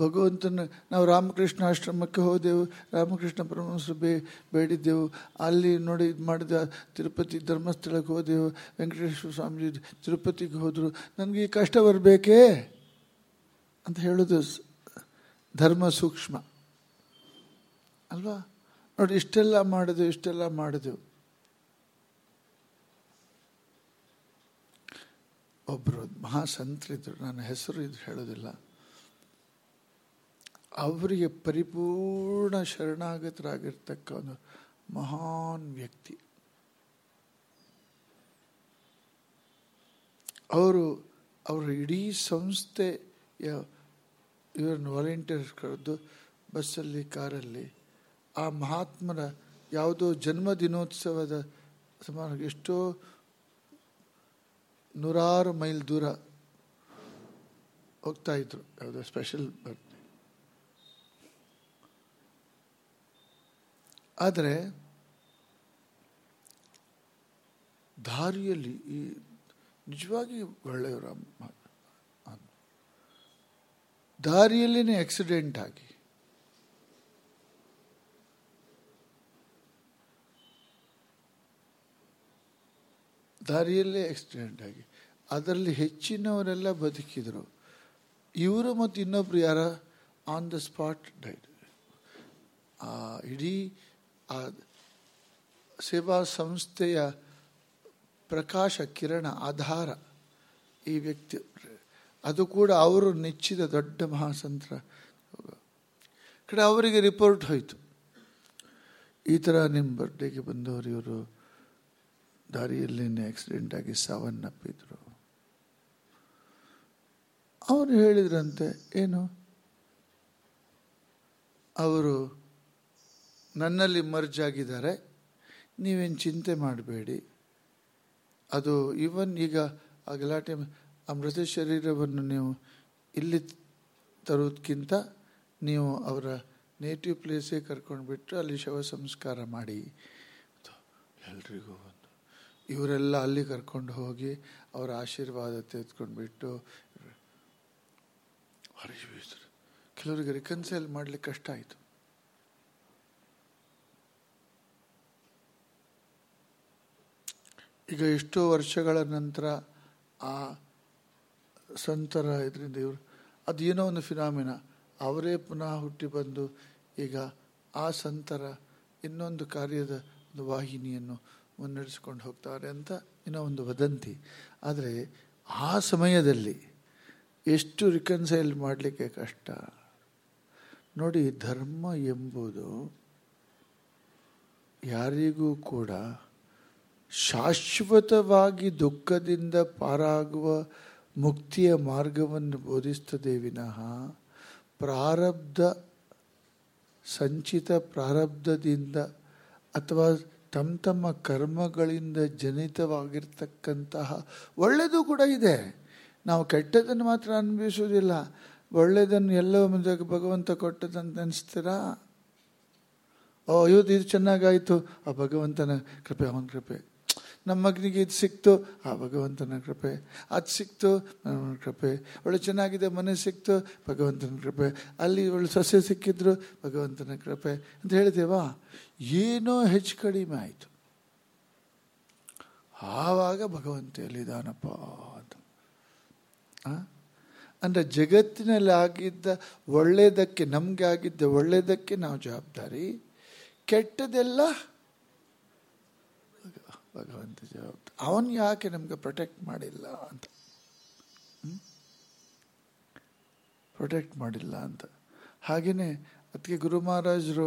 ಭಗವಂತನ ನಾವು ರಾಮಕೃಷ್ಣ ಆಶ್ರಮಕ್ಕೆ ಹೋದೆವು, ರಾಮಕೃಷ್ಣ ಪರಮಹಂಸರು ಬೇ ಬೇಡಿದ್ದೆವು, ಅಲ್ಲಿ ನೋಡಿ ಇದು ಮಾಡಿದ ತಿರುಪತಿ ಧರ್ಮಸ್ಥಳಕ್ಕೆ ಹೋದೆವು, ವೆಂಕಟೇಶ್ವರ ಸ್ವಾಮೀಜಿ ತಿರುಪತಿಗೆ ಹೋದರು, ನನಗೆ ಈ ಕಷ್ಟ ಬರಬೇಕೇ? ಅಂತ ಹೇಳೋದು ಧರ್ಮ ಸೂಕ್ಷ್ಮ. ಅಲ್ವಾ? ನೋಡಿ, ಇಷ್ಟೆಲ್ಲ ಮಾಡಿದೆವು ಇಷ್ಟೆಲ್ಲ ಮಾಡಿದೆವು. ಒಬ್ಬರು ಮಹಾಸಂತರಿದ್ರು, ನನ್ನ ಹೆಸರು ಇದು ಹೇಳೋದಿಲ್ಲ. ಅವರಿಗೆ ಪರಿಪೂರ್ಣ ಶರಣಾಗತರಾಗಿರ್ತಕ್ಕ ಒಂದು ಮಹಾನ್ ವ್ಯಕ್ತಿ. ಅವರು ಅವರ ಇಡೀ ಸಂಸ್ಥೆಯ ಇವರನ್ನು ವಾಲಂಟಿಯರ್ಸ್ ಕರೆದು ಬಸ್ಸಲ್ಲಿ, ಕಾರಲ್ಲಿ ಆ ಮಹಾತ್ಮರ ಯಾವುದೋ ಜನ್ಮ ದಿನೋತ್ಸವದ ಸಮಾನ ಎಷ್ಟೋ ನೂರಾರು ಮೈಲ್ ದೂರ ಹೋಗ್ತಾ ಇದ್ರು. ಯಾವುದೋ ಸ್ಪೆಷಲ್ ಬರ್ತ್ ಆದರೆ ದಾರಿಯಲ್ಲಿ ಈ ನಿಜವಾಗಿ ಒಳ್ಳೆಯವರ ದಾರಿಯಲ್ಲಿನೇ ಆಕ್ಸಿಡೆಂಟ್ ಆಗಿ ದಾರಿಯಲ್ಲೇ ಆಕ್ಸಿಡೆಂಟ್ ಆಗಿ ಅದರಲ್ಲಿ ಹೆಚ್ಚಿನವರೆಲ್ಲ ಬದುಕಿದರು. ಇವರು ಮತ್ತು ಇನ್ನೊಬ್ರು ಯಾರ? ಆನ್ ದ ಸ್ಪಾಟ್ ಡೈಡ್ ಇಡೀ ಸೇವಾ ಸಂಸ್ಥೆಯ ಪ್ರಕಾಶ ಕಿರಣ ಆಧಾರ ಈ ವ್ಯಕ್ತಿ. ಅದು ಕೂಡ ಅವರು ನೆಚ್ಚಿದ ದೊಡ್ಡ ಮಹಾಸಂತ್ರ. ಕಡೆ ಅವರಿಗೆ ರಿಪೋರ್ಟ್ ಹೋಯಿತು. ಈ ಥರ ನಿಮ್ಮ ಬರ್ಡೇಗೆ ಬಂದವರು ಇವರು. ದಾರಿಯಲ್ಲಿನೇ ಆಕ್ಸಿಡೆಂಟ್ ಆಗಿ ಸಾವನ್ನಪ್ಪಿದ್ರು. ಅವರು ಹೇಳಿದ್ರಂತೆ, ಏನು? ಅವರು ನನ್ನಲ್ಲಿ ಮರ್ಜ್ ಆಗಿದ್ದಾರೆ. ನೀವೇನು ಚಿಂತೆ ಮಾಡಬೇಡಿ. ಅದು ಈವನ್ ಈಗ ಆ ಗಲಾಟೆ ಆ ಮೃತ ಶರೀರವನ್ನು ನೀವು ಇಲ್ಲಿ ತರೋದಕ್ಕಿಂತ ನೀವು ಅವರ ನೇಟಿವ್ ಪ್ಲೇಸೇ ಕರ್ಕೊಂಡು ಬಿಟ್ಟರೆ ಅಲ್ಲಿ ಶವ ಸಂಸ್ಕಾರ ಮಾಡಿ. ಎಲ್ರಿಗೂ ಒಂದು. ಇವರೆಲ್ಲ ಅಲ್ಲಿ ಕರ್ಕೊಂಡು ಹೋಗಿ ಅವರ ಆಶೀರ್ವಾದ ತೆಗೆದುಕೊಂಡು ಬಿಟ್ಟು ಕೆಲವರಿಗೆ ರಿಕನ್ಸೈಲ್ ಮಾಡಲಿಕ್ಕೆ ಕಷ್ಟ ಆಯಿತು. ಈಗ ಎಷ್ಟೋ ವರ್ಷಗಳ ನಂತರ ಆ ಸಂತರ ಇದರಿಂದ ಇವರು ಅದೇನೋ ಒಂದು ಫಿನಾಮಿನ. ಅವರೇ ಪುನಃ ಹುಟ್ಟಿ ಬಂದು ಈಗ ಆ ಸಂತರ ಇನ್ನೊಂದು ಕಾರ್ಯದ ಒಂದು ವಾಹಿನಿಯನ್ನು ಮುನ್ನಡೆಸ್ಕೊಂಡು ಹೋಗ್ತಾರೆ ಅಂತ ಇನ್ನೂ ಒಂದು ವದಂತಿ. ಆದರೆ ಆ ಸಮಯದಲ್ಲಿ ಎಷ್ಟು ರಿಕನ್ಸೈಲ್ ಮಾಡಲಿಕ್ಕೆ ಕಷ್ಟ. ನೋಡಿ ಧರ್ಮ ಎಂಬುದು ಯಾರಿಗೂ ಕೂಡ ಶಾಶ್ವತವಾಗಿ ದುಃಖದಿಂದ ಪಾರಾಗುವ ಮುಕ್ತಿಯ ಮಾರ್ಗವನ್ನು ಬೋಧಿಸ್ತದೆ ವಿನಃ ಪ್ರಾರಬ್ಧ, ಸಂಚಿತ ಪ್ರಾರಬ್ಧದಿಂದ ಅಥವಾ ತಮ್ಮ ತಮ್ಮ ಕರ್ಮಗಳಿಂದ ಜನಿತವಾಗಿರ್ತಕ್ಕಂತಹ ಒಳ್ಳೆಯದು ಕೂಡ ಇದೆ. ನಾವು ಕೆಟ್ಟದನ್ನು ಮಾತ್ರ ಅನುಭವಿಸೋದಿಲ್ಲ ಒಳ್ಳೆಯದನ್ನು ಎಲ್ಲ ಮುಂದೆ ಭಗವಂತ ಕೊಟ್ಟದಂತ ಅನಿಸ್ತೀರಾ? ಓ ಇವತ್ತು ಇದು ಚೆನ್ನಾಗಾಯಿತು. ಆ ಭಗವಂತನ ಕೃಪೆ, ಅವನ ಕೃಪೆ. ನಮ್ಮ ಮಗನಿಗೆ ಇದು ಸಿಕ್ತು. ಆ ಭಗವಂತನ ಕೃಪೆ. ಅದು ಸಿಕ್ತು ನನ್ನ ಕೃಪೆ. ಒಳ್ಳೆ ಚೆನ್ನಾಗಿದೆ, ಮನೆ ಸಿಕ್ತು, ಭಗವಂತನ ಕೃಪೆ. ಅಲ್ಲಿ ಒಳ್ಳೆ ಸೊಸೆ ಸಿಕ್ಕಿದ್ರು, ಭಗವಂತನ ಕೃಪೆ. ಅಂತ ಹೇಳಿದೆವಾ ಏನೋ ಹೆಚ್ಚು ಕಡಿಮೆ ಆಯಿತು. ಆವಾಗ ಭಗವಂತ ಎಲ್ಲಿದ್ದಾನಪ್ಪ ಅಂತ? ಅಂದರೆ ಜಗತ್ತಿನಲ್ಲಿ ಆಗಿದ್ದ ಒಳ್ಳೆಯದಕ್ಕೆ ನಮಗೆ ಆಗಿದ್ದ ಒಳ್ಳೆಯದಕ್ಕೆ ನಾವು ಜವಾಬ್ದಾರಿ ಕೆಟ್ಟದೆಲ್ಲ ಭಗವಂತ ಜವಾಬ್ದಾರಿ ಅವನು ಯಾಕೆ ನಮಗೆ ಪ್ರೊಟೆಕ್ಟ್ ಮಾಡಿಲ್ಲ ಅಂತ? ಪ್ರೊಟೆಕ್ಟ್ ಮಾಡಿಲ್ಲ ಅಂತ. ಹಾಗೆಯೇ ಅದಕ್ಕೆ ಗುರು ಮಹಾರಾಜರು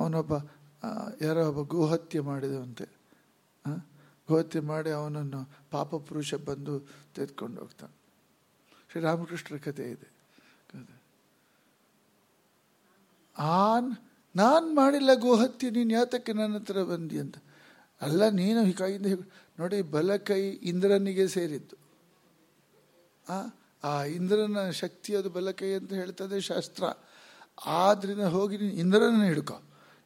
ಅವನೊಬ್ಬ ಯಾರೋ ಒಬ್ಬ ಗೋಹತ್ಯೆ ಮಾಡಿದವಂತೆ? ಗೋಹತ್ಯೆ ಮಾಡಿ ಅವನನ್ನು ಪಾಪ ಪುರುಷ ಬಂದು ತೆಗೆದುಕೊಂಡು ಹೋಗ್ತಾನೆ. ಶ್ರೀರಾಮಕೃಷ್ಣರ ಕಥೆ ಇದೆ. ಆನ್, ನಾನು ಮಾಡಿಲ್ಲ ಗೋಹತ್ಯೆ, ನೀನು ಯಾತಕ್ಕೆ ನನ್ನ ಹತ್ರ ಬಂದಿ ಅಂತ. ಅಲ್ಲ, ನೀನು ಕೈಯಿಂದ ನೋಡಿ ಬಲಕೈ ಇಂದ್ರನಿಗೆ ಸೇರಿದ್ದು. ಆ ಆ ಇಂದ್ರನ ಶಕ್ತಿ ಅದು ಬಲಕೈ ಅಂತ ಹೇಳ್ತದೆ ಶಾಸ್ತ್ರ. ಆದ್ರಿಂದ ಹೋಗಿ ನೀನು ಇಂದ್ರನ ಹಿಡ್ಕೊ.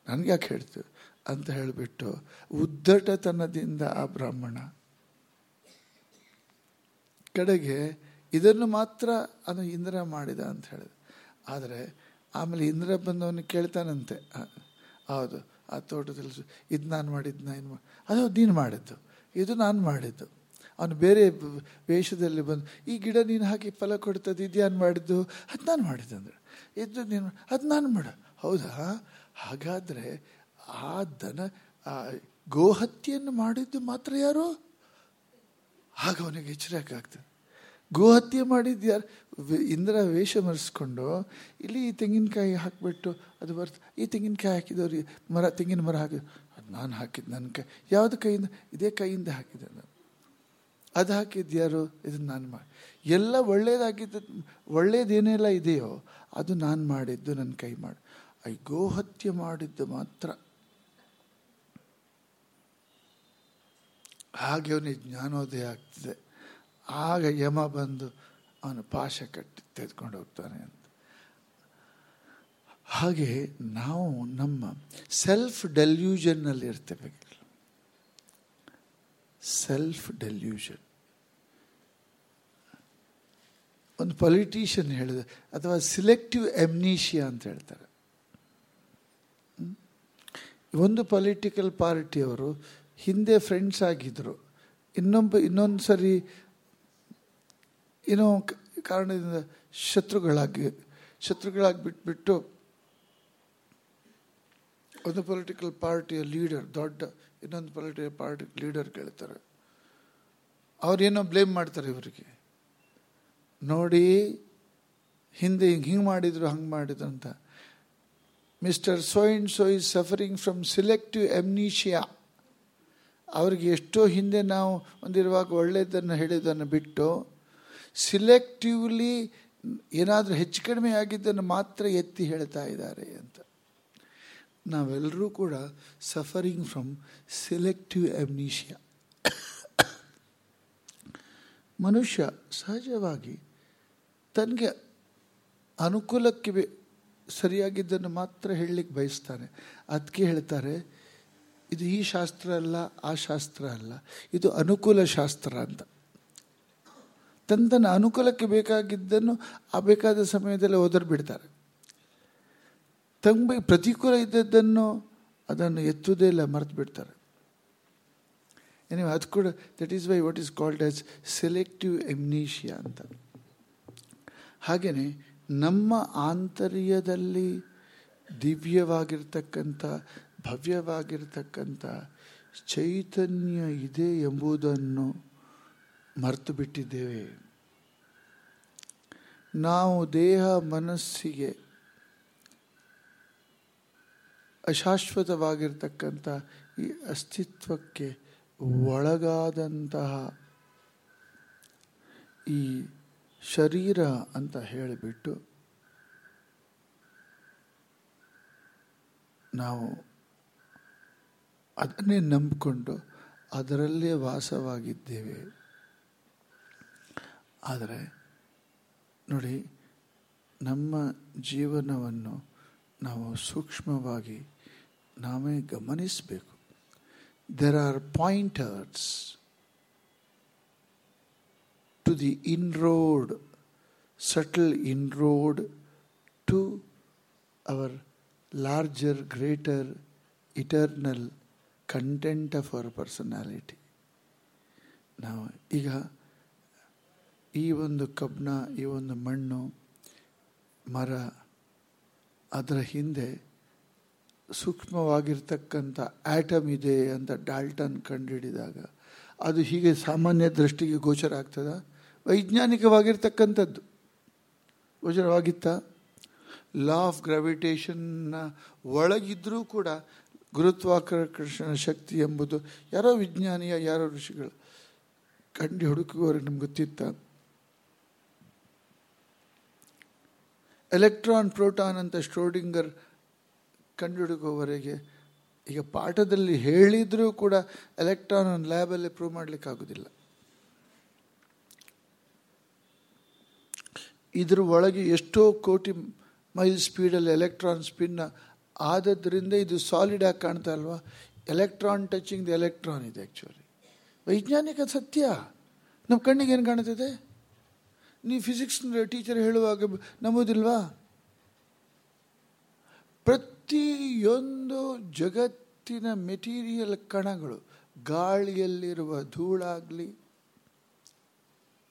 ನನಗೆ ಯಾಕೆ ಹೇಳ್ತು ಅಂತ ಹೇಳಿಬಿಟ್ಟು ಉದ್ದಟತನದಿಂದ ಆ ಬ್ರಾಹ್ಮಣ ಕಡೆಗೆ ಇದನ್ನು ಮಾತ್ರ ಅದು ಇಂದ್ರ ಮಾಡಿದ ಅಂತ ಹೇಳಿದೆ. ಆದರೆ ಆಮೇಲೆ ಇಂದ್ರ ಬಂದವನು ಕೇಳ್ತಾನಂತೆ. ಹೌದು. ಆ ತೋಟದಲ್ಲಿ ಇದು ನಾನು ಮಾಡಿದ್ದು ನಾನು ಅದು ನೀನು ಮಾಡಿದ್ದು. ಇದು ನಾನು ಮಾಡಿದ್ದು. ಅವನು ಬೇರೆ ವೇಷದಲ್ಲಿ ಬಂದು, ಈ ಗಿಡ ನೀನು ಹಾಕಿ ಫಲ ಕೊಡ್ತದೆ ಇದು ಯಾನು ಮಾಡಿದ್ದು? ಅದು ನಾನು ಮಾಡಿದ್ದು ಅಂದ್ರೆ. ಇದು ನೀನು ಅದು ನಾನು ಮಾಡ. ಹೌದಾ? ಹಾಗಾದರೆ ಆ ದನ, ಆ ಗೋಹತ್ಯೆಯನ್ನು ಮಾಡಿದ್ದು ಮಾತ್ರ ಯಾರು? ಆಗ ಅವನಿಗೆ ಎಚ್ಚರಿಕೆ ಆಗ್ತದೆ. ಗೋಹತ್ಯೆ ಮಾಡಿದ್ದು ಯಾರು ಇಂದ್ರ ವೇಷ ಮರೆಸ್ಕೊಂಡು, ಇಲ್ಲಿ ಈ ತೆಂಗಿನಕಾಯಿ ಹಾಕಿಬಿಟ್ಟು ಅದು ಬರ್ತ, ಈ ತೆಂಗಿನಕಾಯಿ ಹಾಕಿದವ್ರಿ ಮರ, ತೆಂಗಿನ ಮರ ಹಾಕಿದ್ರು ಅದು ನಾನು ಹಾಕಿದ್ದು ನನ್ನ ಕೈ, ಯಾವುದು ಕೈಯಿಂದ, ಇದೇ ಕೈಯಿಂದ ಹಾಕಿದೆ ನಾನು. ಅದು ಹಾಕಿದ್ದು ಯಾರು? ಇದನ್ನು ನಾನು ಮಾಡಿ ಎಲ್ಲ ಒಳ್ಳೇದಾಗಿದ್ದು ಒಳ್ಳೇದೇನೆಲ್ಲ ಇದೆಯೋ, ಅದು ನಾನು ಮಾಡಿದ್ದು ನನ್ನ ಕೈ ಮಾಡಿ, ಐ ಗೋಹತ್ಯೆ ಮಾಡಿದ್ದು ಮಾತ್ರ. ಹಾಗೆ ಅವನಿಗೆ ಜ್ಞಾನೋದಯ ಆಗ್ತದೆ. ಆಗ ಯಮ ಬಂದು ಅವನು ಪಾಶ ಕಟ್ಟಿ ತೆಗೆದುಕೊಂಡು ಹೋಗ್ತಾನೆ ಅಂತ. ಹಾಗೆ ನಾವು ನಮ್ಮ ಸೆಲ್ಫ್ ಡೆಲ್ಯೂಷನ್ನಲ್ಲಿ ಇರ್ತೇವೆ. ಸೆಲ್ಫ್ ಡೆಲ್ಯೂಷನ್ ಒಂದು ಪೊಲಿಟಿಷಿಯನ್ ಹೇಳಿದ, ಅಥವಾ ಸಿಲೆಕ್ಟಿವ್ ಎಮ್ನೀಷಿಯಾ ಅಂತ ಹೇಳ್ತಾರೆ? ಒಂದು ಪೊಲಿಟಿಕಲ್ ಪಾರ್ಟಿಯವರು ಹಿಂದೆ ಫ್ರೆಂಡ್ಸ್ ಆಗಿದ್ದರು ಇನ್ನೊಬ್ಬ ಇನ್ನೊಂದು ಸರಿ ಏನೋ ಕಾರಣದಿಂದ ಶತ್ರುಗಳಾಗಿ ಶತ್ರುಗಳಾಗಿ ಬಿಟ್ಬಿಟ್ಟು ಒಂದು ಪೊಲಿಟಿಕಲ್ ಪಾರ್ಟಿಯ ಲೀಡರ್ ದೊಡ್ಡ ಇನ್ನೊಂದು ಪೊಲಿಟಿಕಲ್ ಪಾರ್ಟಿ ಲೀಡರ್ ಕೇಳ್ತಾರೆ. ಅವ್ರೇನೋ ಬ್ಲೇಮ್ ಮಾಡ್ತಾರೆ ಇವರಿಗೆ. ನೋಡಿ, ಹಿಂದೆ ಹಿಂಗೆ ಹಿಂಗೆ ಮಾಡಿದ್ರು, ಹಂಗೆ ಮಾಡಿದ್ರು ಅಂತ. Mister so in so is suffering from selective amnesia ಅವ್ರಿಗೆ ಎಷ್ಟೋ ಹಿಂದೆ ನಾವು ಒಂದಿರುವಾಗ ಒಳ್ಳೆಯದನ್ನು ಹೇಳಿದ್ದನ್ನು ಬಿಟ್ಟು ಸಿಲೆಕ್ಟಿವ್ಲಿ ಏನಾದರೂ ಹೆಚ್ಚು ಕಡಿಮೆ ಆಗಿದ್ದನ್ನು ಮಾತ್ರ ಎತ್ತಿ ಹೇಳ್ತಾ ಇದ್ದಾರೆ ಅಂತ. ನಾವೆಲ್ಲರೂ ಕೂಡ ಸಫರಿಂಗ್ ಫ್ರಮ್ ಸಿಲೆಕ್ಟಿವ್ ಅಮ್ನೀಷಿಯಾ ಮನುಷ್ಯ ಸಹಜವಾಗಿ ತನಗೆ ಅನುಕೂಲಕ್ಕೆ ಸರಿಯಾಗಿದ್ದನ್ನು ಮಾತ್ರ ಹೇಳಲಿಕ್ಕೆ ಬಯಸ್ತಾನೆ. ಅದಕ್ಕೆ ಹೇಳ್ತಾರೆ, ಇದು ಈ ಶಾಸ್ತ್ರ ಅಲ್ಲ, ಆ ಶಾಸ್ತ್ರ ಅಲ್ಲ, ಇದು ಅನುಕೂಲ ಶಾಸ್ತ್ರ ಅಂತ. ತನ್ನ ತನ್ನ ಅನುಕೂಲಕ್ಕೆ ಬೇಕಾಗಿದ್ದನ್ನು ಆ ಬೇಕಾದ ಸಮಯದಲ್ಲಿ ಓದರ್ ಬಿಡ್ತಾರೆ. ತಂಗ ಪ್ರತಿಕೂಲ ಇದ್ದದ್ದನ್ನು ಅದನ್ನು ಎತ್ತುವುದೇ ಇಲ್ಲ, ಮರೆತು ಬಿಡ್ತಾರೆ. ಏನೇ ಅದು ಕೂಡ that is why what is called as selective amnesia ಅಂತ ಹಾಗೆಯೇ ನಮ್ಮ ಆಂತರ್ಯದಲ್ಲಿ ದಿವ್ಯವಾಗಿರ್ತಕ್ಕಂಥ, ಭವ್ಯವಾಗಿರ್ತಕ್ಕಂಥ ಚೈತನ್ಯ ಇದೆ ಎಂಬುದನ್ನು ಮರೆತು ಬಿಟ್ಟಿದ್ದೇವೆ. ನಾವು ದೇಹ ಮನಸ್ಸಿಗೆ ಅಶಾಶ್ವತವಾಗಿರ್ತಕ್ಕಂಥ ಈ ಅಸ್ತಿತ್ವಕ್ಕೆ ಒಳಗಾದಂತಹ ಈ ಶರೀರ ಅಂತ ಹೇಳಿಬಿಟ್ಟು ನಾವು ಅದನ್ನೇ ನಂಬಿಕೊಂಡು ಅದರಲ್ಲೇ ವಾಸವಾಗಿದ್ದೇವೆ. ಆದರೆ ನೋಡಿ, ನಮ್ಮ ಜೀವನವನ್ನು ನಾವು ಸೂಕ್ಷ್ಮವಾಗಿ ನಾವೇ ಗಮನಿಸಬೇಕು. There are pointers to the inroad subtle inroad to our larger greater eternal content of our personality ನಾವು ಈಗ ಈ ಒಂದು ಕಬ್ಬಿಣ, ಈ ಒಂದು ಮಣ್ಣು, ಮರ, ಅದರ ಹಿಂದೆ ಸೂಕ್ಷ್ಮವಾಗಿರ್ತಕ್ಕಂಥ ಆ್ಯಟಮ್ ಇದೆ ಅಂತ ಡಾಲ್ಟನ್ ಕಂಡುಹಿಡಿದಾಗ, ಅದು ಹೀಗೆ ಸಾಮಾನ್ಯ ದೃಷ್ಟಿಗೆ ಗೋಚರ ಆಗ್ತದ? ವೈಜ್ಞಾನಿಕವಾಗಿರ್ತಕ್ಕಂಥದ್ದು. ಗೋಚರವಾಗಿತ್ತ? ಲಾ ಆಫ್ ಗ್ರಾವಿಟೇಷನ್ನ ಒಳಗಿದ್ರೂ ಕೂಡ ಗುರುತ್ವಾಕರ್ಷಣ ಶಕ್ತಿ ಎಂಬುದು ಯಾರೋ ವಿಜ್ಞಾನಿಯ, ಯಾರೋ ಋಷಿಗಳು ಕಂಡು ಹುಡುಕುವವರೆಗೆ ನಮ್ಗೆ ಗೊತ್ತಿತ್ತ? ಎಲೆಕ್ಟ್ರಾನ್, ಪ್ರೋಟಾನ್ ಅಂತ ಸ್ಟ್ರೋಡಿಂಗರ್ ಕಂಡುಹಿಡುಗುವವರೆಗೆ ಈಗ ಪಾಠದಲ್ಲಿ ಹೇಳಿದರೂ ಕೂಡ ಎಲೆಕ್ಟ್ರಾನ್ ಒಂದು ಲ್ಯಾಬಲ್ಲಿ ಪ್ರೂವ್ ಮಾಡಲಿಕ್ಕಾಗೋದಿಲ್ಲ. ಇದ್ರ ಒಳಗೆ ಎಷ್ಟೋ ಕೋಟಿ ಮೈಲ್ ಸ್ಪೀಡಲ್ಲಿ ಎಲೆಕ್ಟ್ರಾನ್ ಸ್ಪಿನ್ನ ಆದದ್ರಿಂದ ಇದು ಸಾಲಿಡ್ ಆಗಿ ಕಾಣ್ತಾ ಅಲ್ವಾ ಎಲೆಕ್ಟ್ರಾನ್ ಟಚಿಂಗ್ ದ ಎಲೆಕ್ಟ್ರಾನ್ ಇದೆ ಆ್ಯಕ್ಚುಲಿ ವೈಜ್ಞಾನಿಕ ಸತ್ಯ. ನಮ್ಮ ಕಣ್ಣಿಗೆ ಏನು ಕಾಣ್ತದೆ ನೀವು ಫಿಸಿಕ್ಸ್ ಟೀಚರ್ ಹೇಳುವಾಗ ನಂಬೋದಿಲ್ವಾ ಪ್ರತಿಯೊಂದು ಜಗತ್ತಿನ ಮೆಟೀರಿಯಲ್ ಕಣಗಳು ಗಾಳಿಯಲ್ಲಿರುವ ಧೂಳಾಗಲಿ,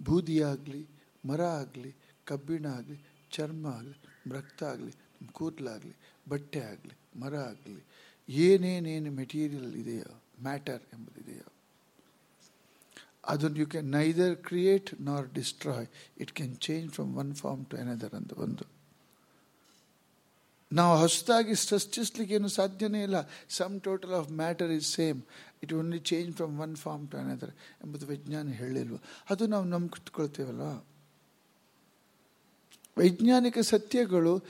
ಬೂದಿಯಾಗಲಿ, ಮರ ಆಗಲಿ, ಕಬ್ಬಿಣ ಆಗಲಿ, ಚರ್ಮ ಆಗಲಿ, ರಕ್ತ ಆಗಲಿ, ಕೂದಲಾಗಲಿ, ಬಟ್ಟೆ ಆಗಲಿ, ಮರ ಆಗಲಿ, ಏನೇನೇನು ಮೆಟೀರಿಯಲ್ ಇದೆಯೋ ಮ್ಯಾಟರ್ ಎಂಬುದಿದೆಯೋ ಅದನ್ನು you can neither create nor destroy it can change from one form to another ಅಂತ ಒಂದು. ನಾವು ಹೊಸದಾಗಿ ಸೃಷ್ಟಿಸ್ಲಿಕ್ಕೆ ಏನು ಸಾಧ್ಯನೇ ಇಲ್ಲ. Sum total of matter is same it only change from one form to another ಎಂಬುದು ವಿಜ್ಞಾನ ಹೇಳಿಲ್ವ. ಅದು ನಾವು ನಂಬ್ಕೊಳ್ತೇವಲ್ಲ. ವೈಜ್ಞಾನಿಕ ಸತ್ಯಗಳು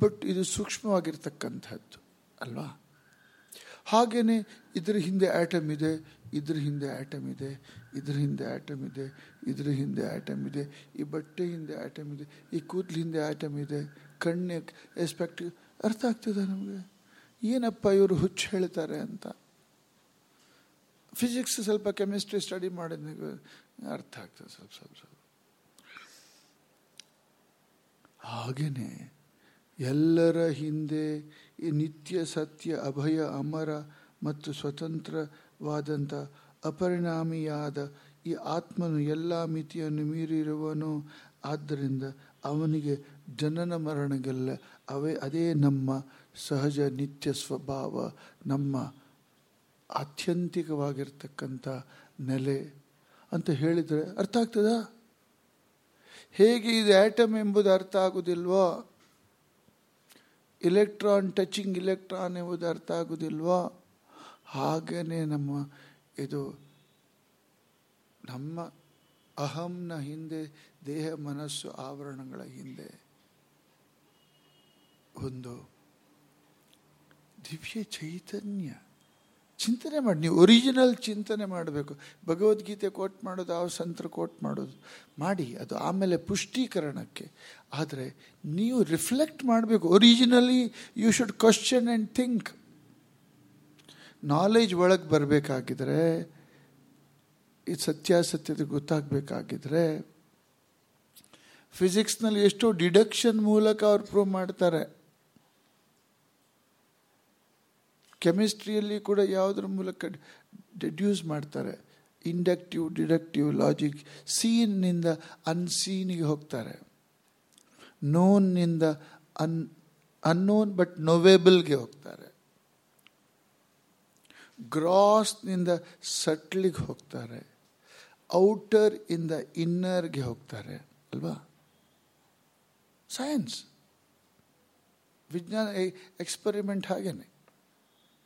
ಬಟ್ ಇದು ಸೂಕ್ಷ್ಮವಾಗಿರ್ತಕ್ಕಂಥದ್ದು, ಅಲ್ವಾ? ಹಾಗೆಯೇ ಇದರ ಹಿಂದೆ ಆ್ಯಟಮ್ ಇದೆ ಇದ್ರ ಹಿಂದೆ ಆಟಮ್ ಇದೆ, ಇದ್ರ ಹಿಂದೆ ಆಟಮ್ ಇದೆ, ಇದ್ರ ಹಿಂದೆ ಆಟಮ್ ಇದೆ, ಈ ಬಟ್ಟೆ ಹಿಂದೆ ಆಟಮ್ ಇದೆ, ಈ ಕೂದಲು ಹಿಂದೆ ಆಟಮ್ ಇದೆ, ಕಣ್ಣೆ ಎಸ್ಪೆಕ್ಟ್ ಅರ್ಥ ಆಗ್ತದೆ ನಮಗೆ? ಏನಪ್ಪ ಇವರು ಹುಚ್ಚು ಹೇಳ್ತಾರೆ ಅಂತ? ಫಿಸಿಕ್ಸ್ ಸ್ವಲ್ಪ ಕೆಮಿಸ್ಟ್ರಿ ಸ್ಟಡಿ ಮಾಡಿದ ಅರ್ಥ ಆಗ್ತದೆ ಸ್ವಲ್ಪ ಸ್ವಲ್ಪ ಸ್ವಲ್ಪ. ಹಾಗೆಯೇ ಎಲ್ಲರ ಹಿಂದೆ ಈ ನಿತ್ಯ ಸತ್ಯ, ಅಭಯ, ಅಮರ ಮತ್ತು ಸ್ವತಂತ್ರವಾದಂಥ ಅಪರಿಣಾಮಿಯಾದ ಈ ಆತ್ಮನು ಎಲ್ಲ ಮಿತಿಯನ್ನು ಮೀರಿರುವನು. ಆದ್ದರಿಂದ ಅವನಿಗೆ ಜನನ ಮರಣಗೆಲ್ಲ, ಅವೇ ಅದೇ ನಮ್ಮ ಸಹಜ ನಿತ್ಯ ಸ್ವಭಾವ, ನಮ್ಮ ಆತ್ಯಂತಿಕವಾಗಿರ್ತಕ್ಕಂಥ ನೆಲೆ ಅಂತ ಹೇಳಿದರೆ ಅರ್ಥ ಆಗ್ತದಾ? ಹೇಗೆ ಇದು ಆ್ಯಟಮ್ ಎಂಬುದು ಅರ್ಥ ಆಗುವುದಿಲ್ವೋ ಇಲೆಕ್ಟ್ರಾನ್ ಟಚಿಂಗ್ ಇಲೆಕ್ಟ್ರಾನ್ ಎಂಬುದು ಅರ್ಥ ಆಗುವುದಿಲ್ವೋ ಹಾಗೇ ನಮ್ಮ ಇದು ನಮ್ಮ ಅಹಂನ ಹಿಂದೆ, ದೇಹ ಮನಸ್ಸು ಆವರಣಗಳ ಹಿಂದೆ ಒಂದು ದಿವ್ಯ ಚೈತನ್ಯ. ಚಿಂತನೆ ಮಾಡಿ, ನೀವು ಒರಿಜಿನಲ್ ಚಿಂತನೆ ಮಾಡಬೇಕು. ಭಗವದ್ಗೀತೆ ಕೋಟ್ ಮಾಡೋದು ಆ ಸಂತರ ಕೋಟ್ ಮಾಡೋದು. ಮಾಡಿ, ಅದು ಆಮೇಲೆ ಪುಷ್ಟೀಕರಣಕ್ಕೆ. ಆದರೆ ನೀವು ರಿಫ್ಲೆಕ್ಟ್ ಮಾಡಬೇಕು. Originally you should question and think knowledge ಒಳಗೆ ಬರಬೇಕಾಗಿದ್ರೆ, ಈ ಸತ್ಯಾಸತ್ಯತೆ ಗೊತ್ತಾಗಬೇಕಾಗಿದ್ರೆ ಫಿಸಿಕ್ಸ್ನಲ್ಲಿ ಎಷ್ಟೋ ಡಿಡಕ್ಷನ್ ಮೂಲಕ ಅವ್ರು ಪ್ರೂವ್ ಮಾಡ್ತಾರೆ. ಕೆಮಿಸ್ಟ್ರಿಯಲ್ಲಿ ಕೂಡ ಯಾವುದ್ರ ಮೂಲಕ ಡೆಡ್ಯೂಸ್ ಮಾಡ್ತಾರೆ. ಇಂಡಕ್ಟಿವ್ ಡಿಡಕ್ಟಿವ್ ಲಾಜಿಕ್ ಸೀನ್ನಿಂದ ಅನ್ಸೀನಿಗೆ ಹೋಗ್ತಾರೆ. ನೋನ್ನಿಂದ ಅನ್ ಅನ್ನೋನ್ ಬಟ್ ನೋವೇಬಲ್ಗೆ ಹೋಗ್ತಾರೆ. ಗ್ರಾಸ್ನಿಂದ ಸಟ್ಲಿಗೆ ಹೋಗ್ತಾರೆ. ಔಟರ್ ಇಂದ ಇನ್ನರ್ಗೆ ಹೋಗ್ತಾರೆ. ಅಲ್ವಾ? ಸೈನ್ಸ್. ವಿಜ್ಞಾನ ಎಕ್ಸ್ಪರಿಮೆಂಟ್ ಹಾಗೇನೆ.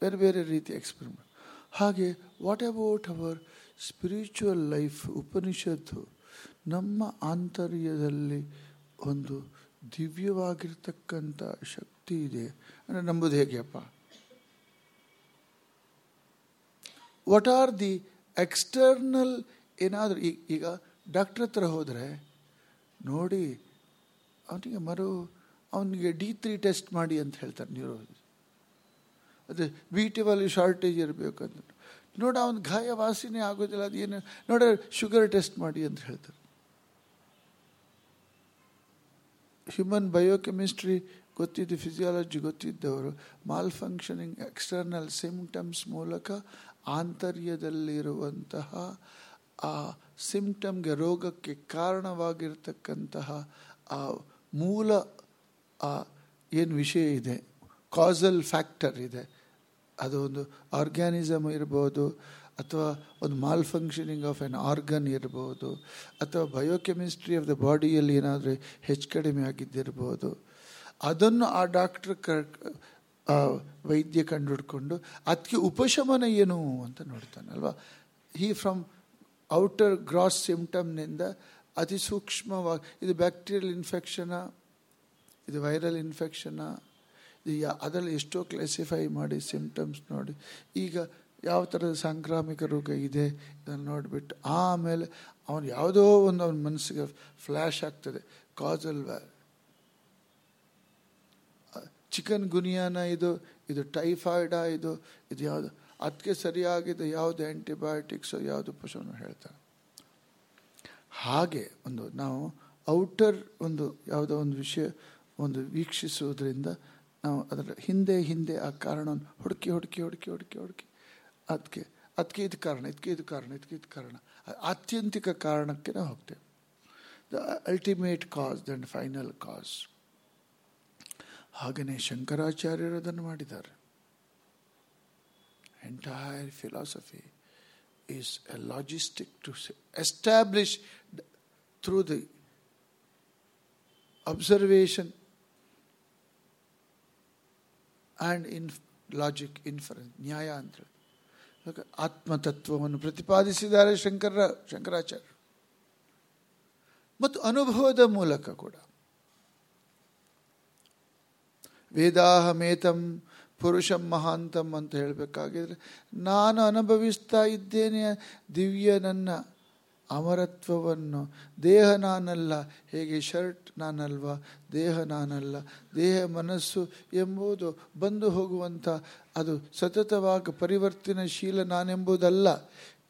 ಬೇರೆ ಬೇರೆ ರೀತಿ ಎಕ್ಸ್ಪರಿಮೆಂಟ್. ಹಾಗೆ what about our spiritual life ಉಪನಿಷತ್ತು? ನಮ್ಮ ಆಂತರ್ಯದಲ್ಲಿ ಒಂದು ದಿವ್ಯವಾಗಿರ್ತಕ್ಕಂಥ ಶಕ್ತಿ ಇದೆ. ಅಂದರೆ ನಂಬುದು ಹೇಗೆಯಪ್ಪ ವಾಟ್ ಆರ್ ದಿ ಎಕ್ಸ್ಟರ್ನಲ್ ಏನಾದರೂ ಈಗ ಈಗ ಡಾಕ್ಟ್ರ್ ಹತ್ರ ಹೋದರೆ ನೋಡಿ ಅವನಿಗೆ ಮರು ಅವನಿಗೆ ಡಿ ತ್ರೀ ಟೆಸ್ಟ್ ಮಾಡಿ ಅಂತ ಹೇಳ್ತಾರೆ ನ್ಯೂರೋಲಜಿ ಅದು ಬಿ ಟಿವಲ್ಲಿ ಶಾರ್ಟೇಜ್ ಇರಬೇಕು ಅಂತ. ನೋಡ ಅವನ ಗಾಯ ವಾಸಿನೇ ಆಗೋದಿಲ್ಲ ಏನು? ನೋಡ ಶುಗರ್ ಟೆಸ್ಟ್ ಮಾಡಿ ಅಂತ ಹೇಳ್ತಾರೆ. ಹ್ಯೂಮನ್ ಬಯೋಕೆಮಿಸ್ಟ್ರಿ ಗೊತ್ತಿದ್ದು ಫಿಸಿಯಾಲಜಿ ಗೊತ್ತಿದ್ದವರು ಮಾಲ್ ಫಂಕ್ಷನಿಂಗ್ ಎಕ್ಸ್ಟರ್ನಲ್ ಸಿಮ್ಟಮ್ಸ್ ಮೂಲಕ ಆಂತರ್ಯದಲ್ಲಿರುವಂತಹ ಆ ಸಿಂಪ್ಟಮ್ಗೆ ರೋಗಕ್ಕೆ ಕಾರಣವಾಗಿರ್ತಕ್ಕಂತಹ ಆ ಮೂಲ, ಆ ಏನು ವಿಷಯ ಇದೆ? ಕಾಸಲ್ ಫ್ಯಾಕ್ಟರ್ ಇದೆ. ಅದು ಒಂದು ಆರ್ಗ್ಯಾನಿಸಮ್ ಇರ್ಬೋದು, ಅಥವಾ ಒಂದು malfunctioning of an organ ಇರ್ಬೋದು, ಅಥವಾ ಬಯೋಕೆಮಿಸ್ಟ್ರಿ ಆಫ್ ದ ಬಾಡಿಯಲ್ಲಿ ಏನಾದರೂ ಹೆಚ್ಚು ಕಡಿಮೆ ಆಗಿದ್ದಿರ್ಬೋದು. ಅದನ್ನು ಆ ಡಾಕ್ಟ್ರ್ ಕ ವೈದ್ಯ ಕಂಡು ಕಂಡುಹಿಡ್ಕೊಂಡು ಅದಕ್ಕೆ ಉಪಶಮನ ಏನು ಅಂತ ನೋಡ್ತಾನಲ್ವಾ? ಹೀ ಫ್ರಮ್ ಔಟರ್ ಗ್ರಾಸ್ ಸಿಂಪ್ಟಮ್ನಿಂದ ಅತಿ ಸೂಕ್ಷ್ಮವಾಗಿ, ಇದು ಬ್ಯಾಕ್ಟೀರಿಯಲ್ ಇನ್ಫೆಕ್ಷನಾ ಇದು ವೈರಲ್ ಇನ್ಫೆಕ್ಷನಾ ಇದು ಯಾ ಅದರಲ್ಲಿ ಎಷ್ಟೋ ಕ್ಲಾಸಿಫೈ ಮಾಡಿ ಸಿಂಪ್ಟಮ್ಸ್ ನೋಡಿ. ಈಗ ಯಾವ ಥರದ ಸಾಂಕ್ರಾಮಿಕ ರೋಗ ಇದೆ ಇದನ್ನು ನೋಡಿಬಿಟ್ಟು ಆಮೇಲೆ ಅವನು ಯಾವುದೋ ಒಂದು ಅವನ ಮನಸ್ಸಿಗೆ ಫ್ಲ್ಯಾಶ್ ಆಗ್ತದೆ ಕಾಸಲ್ ಚಿಕನ್ ಗುನಿಯಾನ, ಇದು ಇದು ಟೈಫಾಯ್ಡಾ, ಇದು ಇದು ಯಾವುದು ಅದಕ್ಕೆ ಸರಿಯಾಗಿದೆ ಯಾವುದು ಆ್ಯಂಟಿಬಯೋಟಿಕ್ಸು ಯಾವುದು ಪಶುವನ್ನು ಹೇಳ್ತಾರೆ. ಹಾಗೆ ಒಂದು, ನಾವು ಔಟರ್ ಒಂದು, ಯಾವುದೋ ಒಂದು ವಿಷಯ, ಒಂದು ವೀಕ್ಷಿಸುವುದರಿಂದ ನಾವು ಅದರ ಹಿಂದೆ ಹಿಂದೆ ಆ ಕಾರಣವನ್ನು ಹುಡುಕಿ ಹುಡುಕಿ ಹುಡುಕಿ ಹುಡುಕಿ ಹುಡುಕಿ ಅದಕ್ಕೆ ಅದಕ್ಕೆ ಇದು ಕಾರಣ ಇದಕ್ಕೆ ಇದು ಕಾರಣ ಇದಕ್ಕೆ ಇದು ಕಾರಣ ಆತ್ಯಂತಿಕ ಕಾರಣಕ್ಕೆ ನಾವು ಹೋಗ್ತೇವೆ. The ultimate cause and final cause ಹಾಗೆಯೇ ಶಂಕರಾಚಾರ್ಯರು ಅದನ್ನು ಮಾಡಿದ್ದಾರೆ. Entire philosophy is a logistic to establish through the observation and in logic inference ನ್ಯಾಯ ಹೇಳಿ ಆತ್ಮತತ್ವವನ್ನು ಪ್ರತಿಪಾದಿಸಿದ್ದಾರೆ ಶಂಕರ, ಶಂಕರಾಚಾರ್ಯರು. ಮತ್ತು ಅನುಭವದ ಮೂಲಕ ಕೂಡ. ವೇದಾಹಮೇತಂ ಪುರುಷಂ ಮಹಾಂತಂ ಅಂತ ಹೇಳಬೇಕಾಗಿದ್ರೆ ನಾನು ಅನುಭವಿಸ್ತಾ ಇದ್ದೇನೆ ದಿವ್ಯ ನನ್ನ ಅಮರತ್ವವನ್ನು. ದೇಹ ನಾನಲ್ಲ. ಹೇಗೆ ಶರ್ಟ್ ನಾನಲ್ವ? ದೇಹ ನಾನಲ್ಲ. ದೇಹ ಮನಸ್ಸು ಎಂಬುದು ಬಂದು ಹೋಗುವಂಥ ಅದು ಸತತವಾಗಿ ಪರಿವರ್ತನಶೀಲ ನಾನೆಂಬುದಲ್ಲ.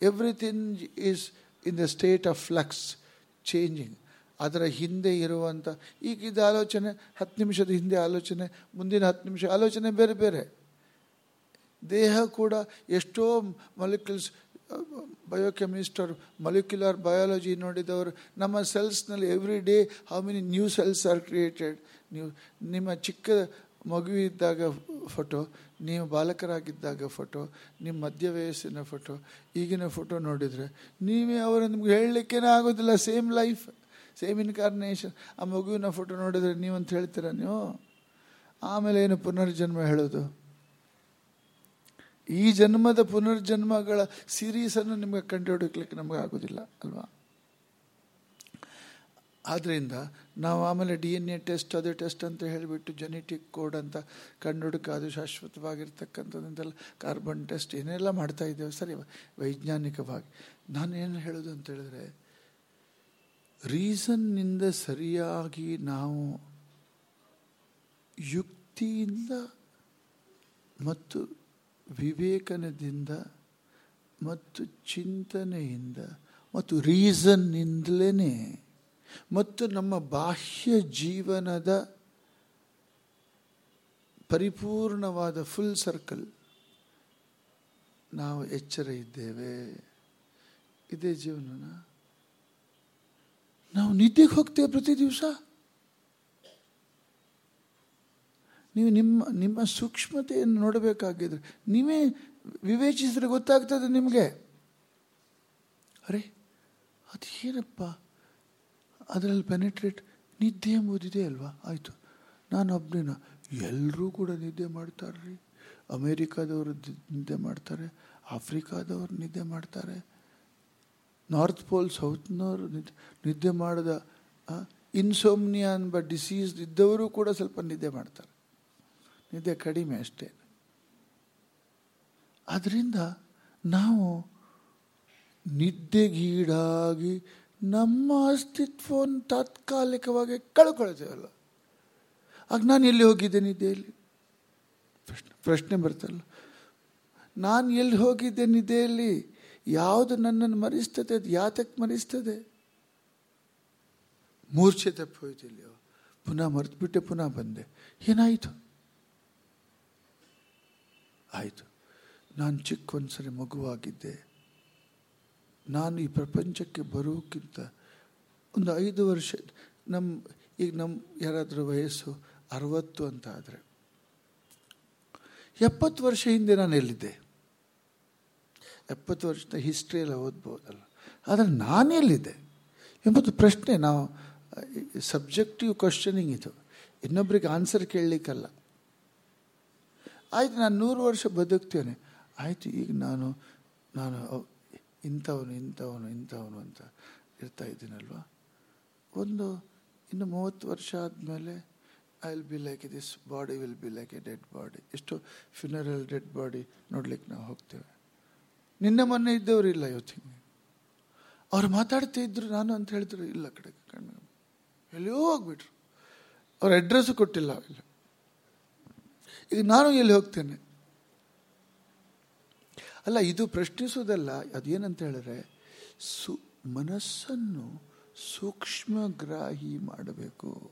Everything is in the state of flux changing ಅದರ ಹಿಂದೆ ಇರುವಂಥ ಈಗ ಆಲೋಚನೆ, ಹತ್ತು ನಿಮಿಷದ ಹಿಂದೆ ಆಲೋಚನೆ, ಮುಂದಿನ ಹತ್ತು ನಿಮಿಷ ಆಲೋಚನೆ ಬೇರೆ ಬೇರೆ. ದೇಹ ಕೂಡ ಎಷ್ಟೋ ಮೊಲಿಕ್ಯುಲ್ಸ್ ಬಯೋಕೆಮಿಸ್ಟರ್ ಮೊಲಿಕ್ಯುಲರ್ ಬಯಾಲಜಿ ನೋಡಿದವರು, ನಮ್ಮ ಸೆಲ್ಸ್ನಲ್ಲಿ every day how many new cells are created ನೀವು, ನಿಮ್ಮ ಚಿಕ್ಕ ಮಗುವಿದ್ದಾಗ ಫೋಟೋ ನೀವು ಬಾಲಕರಾಗಿದ್ದಾಗ ಫೋಟೋ ನಿಮ್ಮ ಮಧ್ಯ ವಯಸ್ಸಿನ ಫೋಟೋ ಈಗಿನ ಫೋಟೋ ನೋಡಿದರೆ, ನೀವೇ ಅವರು ನಿಮ್ಗೆ ಹೇಳಲಿಕ್ಕೇನೆ ಆಗೋದಿಲ್ಲ ಸೇಮ್ ಲೈಫ್ ಸೇಮ್ ಇನ್ಕಾರ್ನೇಷನ್ ಆ ಮಗುವಿನ ಫೋಟೋ ನೋಡಿದರೆ ನೀವಂತ ಹೇಳ್ತೀರ ನೀವು? ಆಮೇಲೆ ಏನು ಪುನರ್ಜನ್ಮ ಹೇಳೋದು? ಈ ಜನ್ಮದ ಪುನರ್ಜನ್ಮಗಳ ಸೀರೀಸನ್ನು ನಿಮಗೆ ಕಂಡುಹಿಡಿಕ್ಲಿಕ್ಕೆ ನಮಗೆ ಆಗೋದಿಲ್ಲ, ಅಲ್ವಾ? ಆದ್ದರಿಂದ ನಾವು ಆಮೇಲೆ ಡಿ ಎನ್ ಎ ಟೆಸ್ಟ್, ಅದು ಟೆಸ್ಟ್ ಅಂತ ಹೇಳಿಬಿಟ್ಟು ಜೆನೆಟಿಕ್ ಕೋಡ್ ಅಂತ ಕಂಡುಹುಡುಕ, ಅದು ಶಾಶ್ವತವಾಗಿರ್ತಕ್ಕಂಥದ್ದಂತೆಲ್ಲ ಕಾರ್ಬನ್ ಟೆಸ್ಟ್ ಏನೆಲ್ಲ ಮಾಡ್ತಾ ಇದ್ದೇವೆ, ಸರಿ, ವೈಜ್ಞಾನಿಕವಾಗಿ. ನಾನು ಏನು ಹೇಳೋದು ಅಂತ ಹೇಳಿದ್ರೆ ರೀಸನ್ನಿಂದ ಸರಿಯಾಗಿ ನಾವು ಯುಕ್ತಿಯಿಂದ ಮತ್ತು ವಿವೇಕನದಿಂದ ಮತ್ತು ಚಿಂತನೆಯಿಂದ ಮತ್ತು ರೀಸನ್ನಿಂದಲೇ ಮತ್ತು ನಮ್ಮ ಬಾಹ್ಯ ಜೀವನದ ಪರಿಪೂರ್ಣವಾದ ಫುಲ್ ಸರ್ಕಲ್ ನಾವು ಎಚ್ಚರ ಇದ್ದೇವೆ. ಇದೇ ಜೀವನನ ನಾವು ನಿದ್ದೆಗೆ ಹೋಗ್ತೇವೆ ಪ್ರತಿ ದಿವಸ. ನೀವು ನಿಮ್ಮ ನಿಮ್ಮ ಸೂಕ್ಷ್ಮತೆಯನ್ನು ನೋಡಬೇಕಾಗಿದ್ರೆ, ನೀವೇ ವಿವೇಚಿಸಿದ್ರೆ ಗೊತ್ತಾಗ್ತದೆ ನಿಮಗೆ. ಅರೆ, ಅದು ಏನಪ್ಪ? ಅದರಲ್ಲಿ ಪೆನೆಟ್ರೇಟ್ ನಿದ್ದೆ ಎಂಬುದಿದೆ ಅಲ್ವಾ? ಆಯಿತು. ನಾನು ಒಬ್ಬನೇನ ಎಲ್ಲರೂ ಕೂಡ ನಿದ್ದೆ ಮಾಡ್ತಾರೆ ಅಮೇರಿಕಾದವರು ನಿದ್ದೆ ಮಾಡ್ತಾರೆ, ಆಫ್ರಿಕಾದವರು ನಿದ್ದೆ ಮಾಡ್ತಾರೆ. ನಾರ್ತ್ ಪೋಲ್ ಸೌತ್ನವರು ನಿದ್ದೆ ನಿದ್ದೆ ಮಾಡಿದ ಇನ್ಸೋಮ್ನಿಯಾ ಎಂಬ ಡಿಸೀಸ್ ಇದ್ದವರು ಕೂಡ ಸ್ವಲ್ಪ ನಿದ್ದೆ ಮಾಡ್ತಾರೆ. ನಿದ್ದೆ ಕಡಿಮೆ ಅಷ್ಟೇ. ಅದರಿಂದ ನಾವು ನಿದ್ದೆಗೀಡಾಗಿ ನಮ್ಮ ಅಸ್ತಿತ್ವವನ್ನು ತಾತ್ಕಾಲಿಕವಾಗಿ ಕಳ್ಕೊಳ್ತೇವಲ್ಲ. ಆಗ ನಾನು ಎಲ್ಲಿ ಹೋಗಿದ್ದೆ ನಿದ್ದೆಯಲ್ಲಿ? ಪ್ರಶ್ನೆ ಪ್ರಶ್ನೆ ಬರ್ತಲ್ಲ. ನಾನು ಎಲ್ಲಿ ಹೋಗಿದ್ದೆ ನಿದ್ದೆಯಲ್ಲಿ? ಯಾವುದು ನನ್ನನ್ನು ಮರಿಸ್ತದೆ, ಅದು ಯಾತಕ್ಕೆ ಮರಿಸ್ತದೆ? ಮೂರ್ಛೆ ತಪ್ಪು ಹೋಯ್ತು ಇಲ್ಲಿಯೋ ಪುನಃ ಮರೆತುಬಿಟ್ಟೆ, ಪುನಃ ಬಂದೆ. ಏನಾಯಿತು? ಆಯಿತು. ನಾನು ಚಿಕ್ಕ ಒಂದ್ಸರಿ ಮಗುವಾಗಿದ್ದೆ. ನಾನು ಈ ಪ್ರಪಂಚಕ್ಕೆ ಬರೋಕ್ಕಿಂತ ಒಂದು ಐದು ವರ್ಷ ನಮ್ಮ ಈಗ ನಮ್ಮ ಯಾರಾದರೂ ವಯಸ್ಸು ಅರವತ್ತು ಅಂತ ಆದರೆ ಎಪ್ಪತ್ತು ವರ್ಷ ಹಿಂದೆ ನಾನು ಎಲ್ಲಿದ್ದೆ? ಎಪ್ಪತ್ತು ವರ್ಷದ ಹಿಸ್ಟ್ರಿಯೆಲ್ಲ ಓದ್ಬೋದಲ್ಲ. ಆದರೆ ನಾನು ಎಲ್ಲಿದ್ದೆ? ಎಂಬುದು ಪ್ರಶ್ನೆ. ನಾವು ಸಬ್ಜೆಕ್ಟಿವ್ ಕ್ವಶನಿಂಗ್ ಇದು. ಇನ್ನೊಬ್ರಿಗೆ ಆನ್ಸರ್ ಕೇಳಲಿಕ್ಕಲ್ಲ. ಆಯಿತು, ನಾನು ನೂರು ವರ್ಷ ಬದುಕ್ತೇನೆ. ಆಯಿತು, ಈಗ ನಾನು ನಾನು ಇಂಥವನು ಇಂಥವನು ಇಂಥವನು ಅಂತ ಇರ್ತಾ ಇದ್ದೀನಲ್ವ? ಒಂದು, ಇನ್ನು ಮೂವತ್ತು ವರ್ಷ ಆದಮೇಲೆ I will be like this body will be like a dead body ಎಷ್ಟು ಫ್ಯುನರಲ್ ಡೆಡ್ ಬಾಡಿ ನೋಡ್ಲಿಕ್ಕೆ ನಾವು ಹೋಗ್ತೇವೆ. ನಿನ್ನೆ ಮೊನ್ನೆ ಇದ್ದವರು ಇಲ್ಲ ಇವತ್ತಿಗೆ ಅವ್ರು ಮಾತಾಡ್ತಾ ಇದ್ರು, ನಾನು ಅಂತ ಹೇಳಿದ್ರು, ಇಲ್ಲ ಕಡೆ ಕಣ್ಣು ಎಲ್ಲಿಯೋ ಹೋಗ್ಬಿಟ್ರು. ಅವ್ರ ಅಡ್ರೆಸ್ ಕೊಟ್ಟಿಲ್ಲ ಇಲ್ಲ ಈಗ ನಾನು ಎಲ್ಲಿ ಹೋಗ್ತೇನೆ? ಅಲ್ಲ, ಇದು ಪ್ರಶ್ನಿಸೋದಲ್ಲ ಅದೇನಂತ ಹೇಳಿದ್ರೆ, ಸು, ಮನಸ್ಸನ್ನು ಸೂಕ್ಷ್ಮಗ್ರಾಹಿ ಮಾಡಬೇಕು.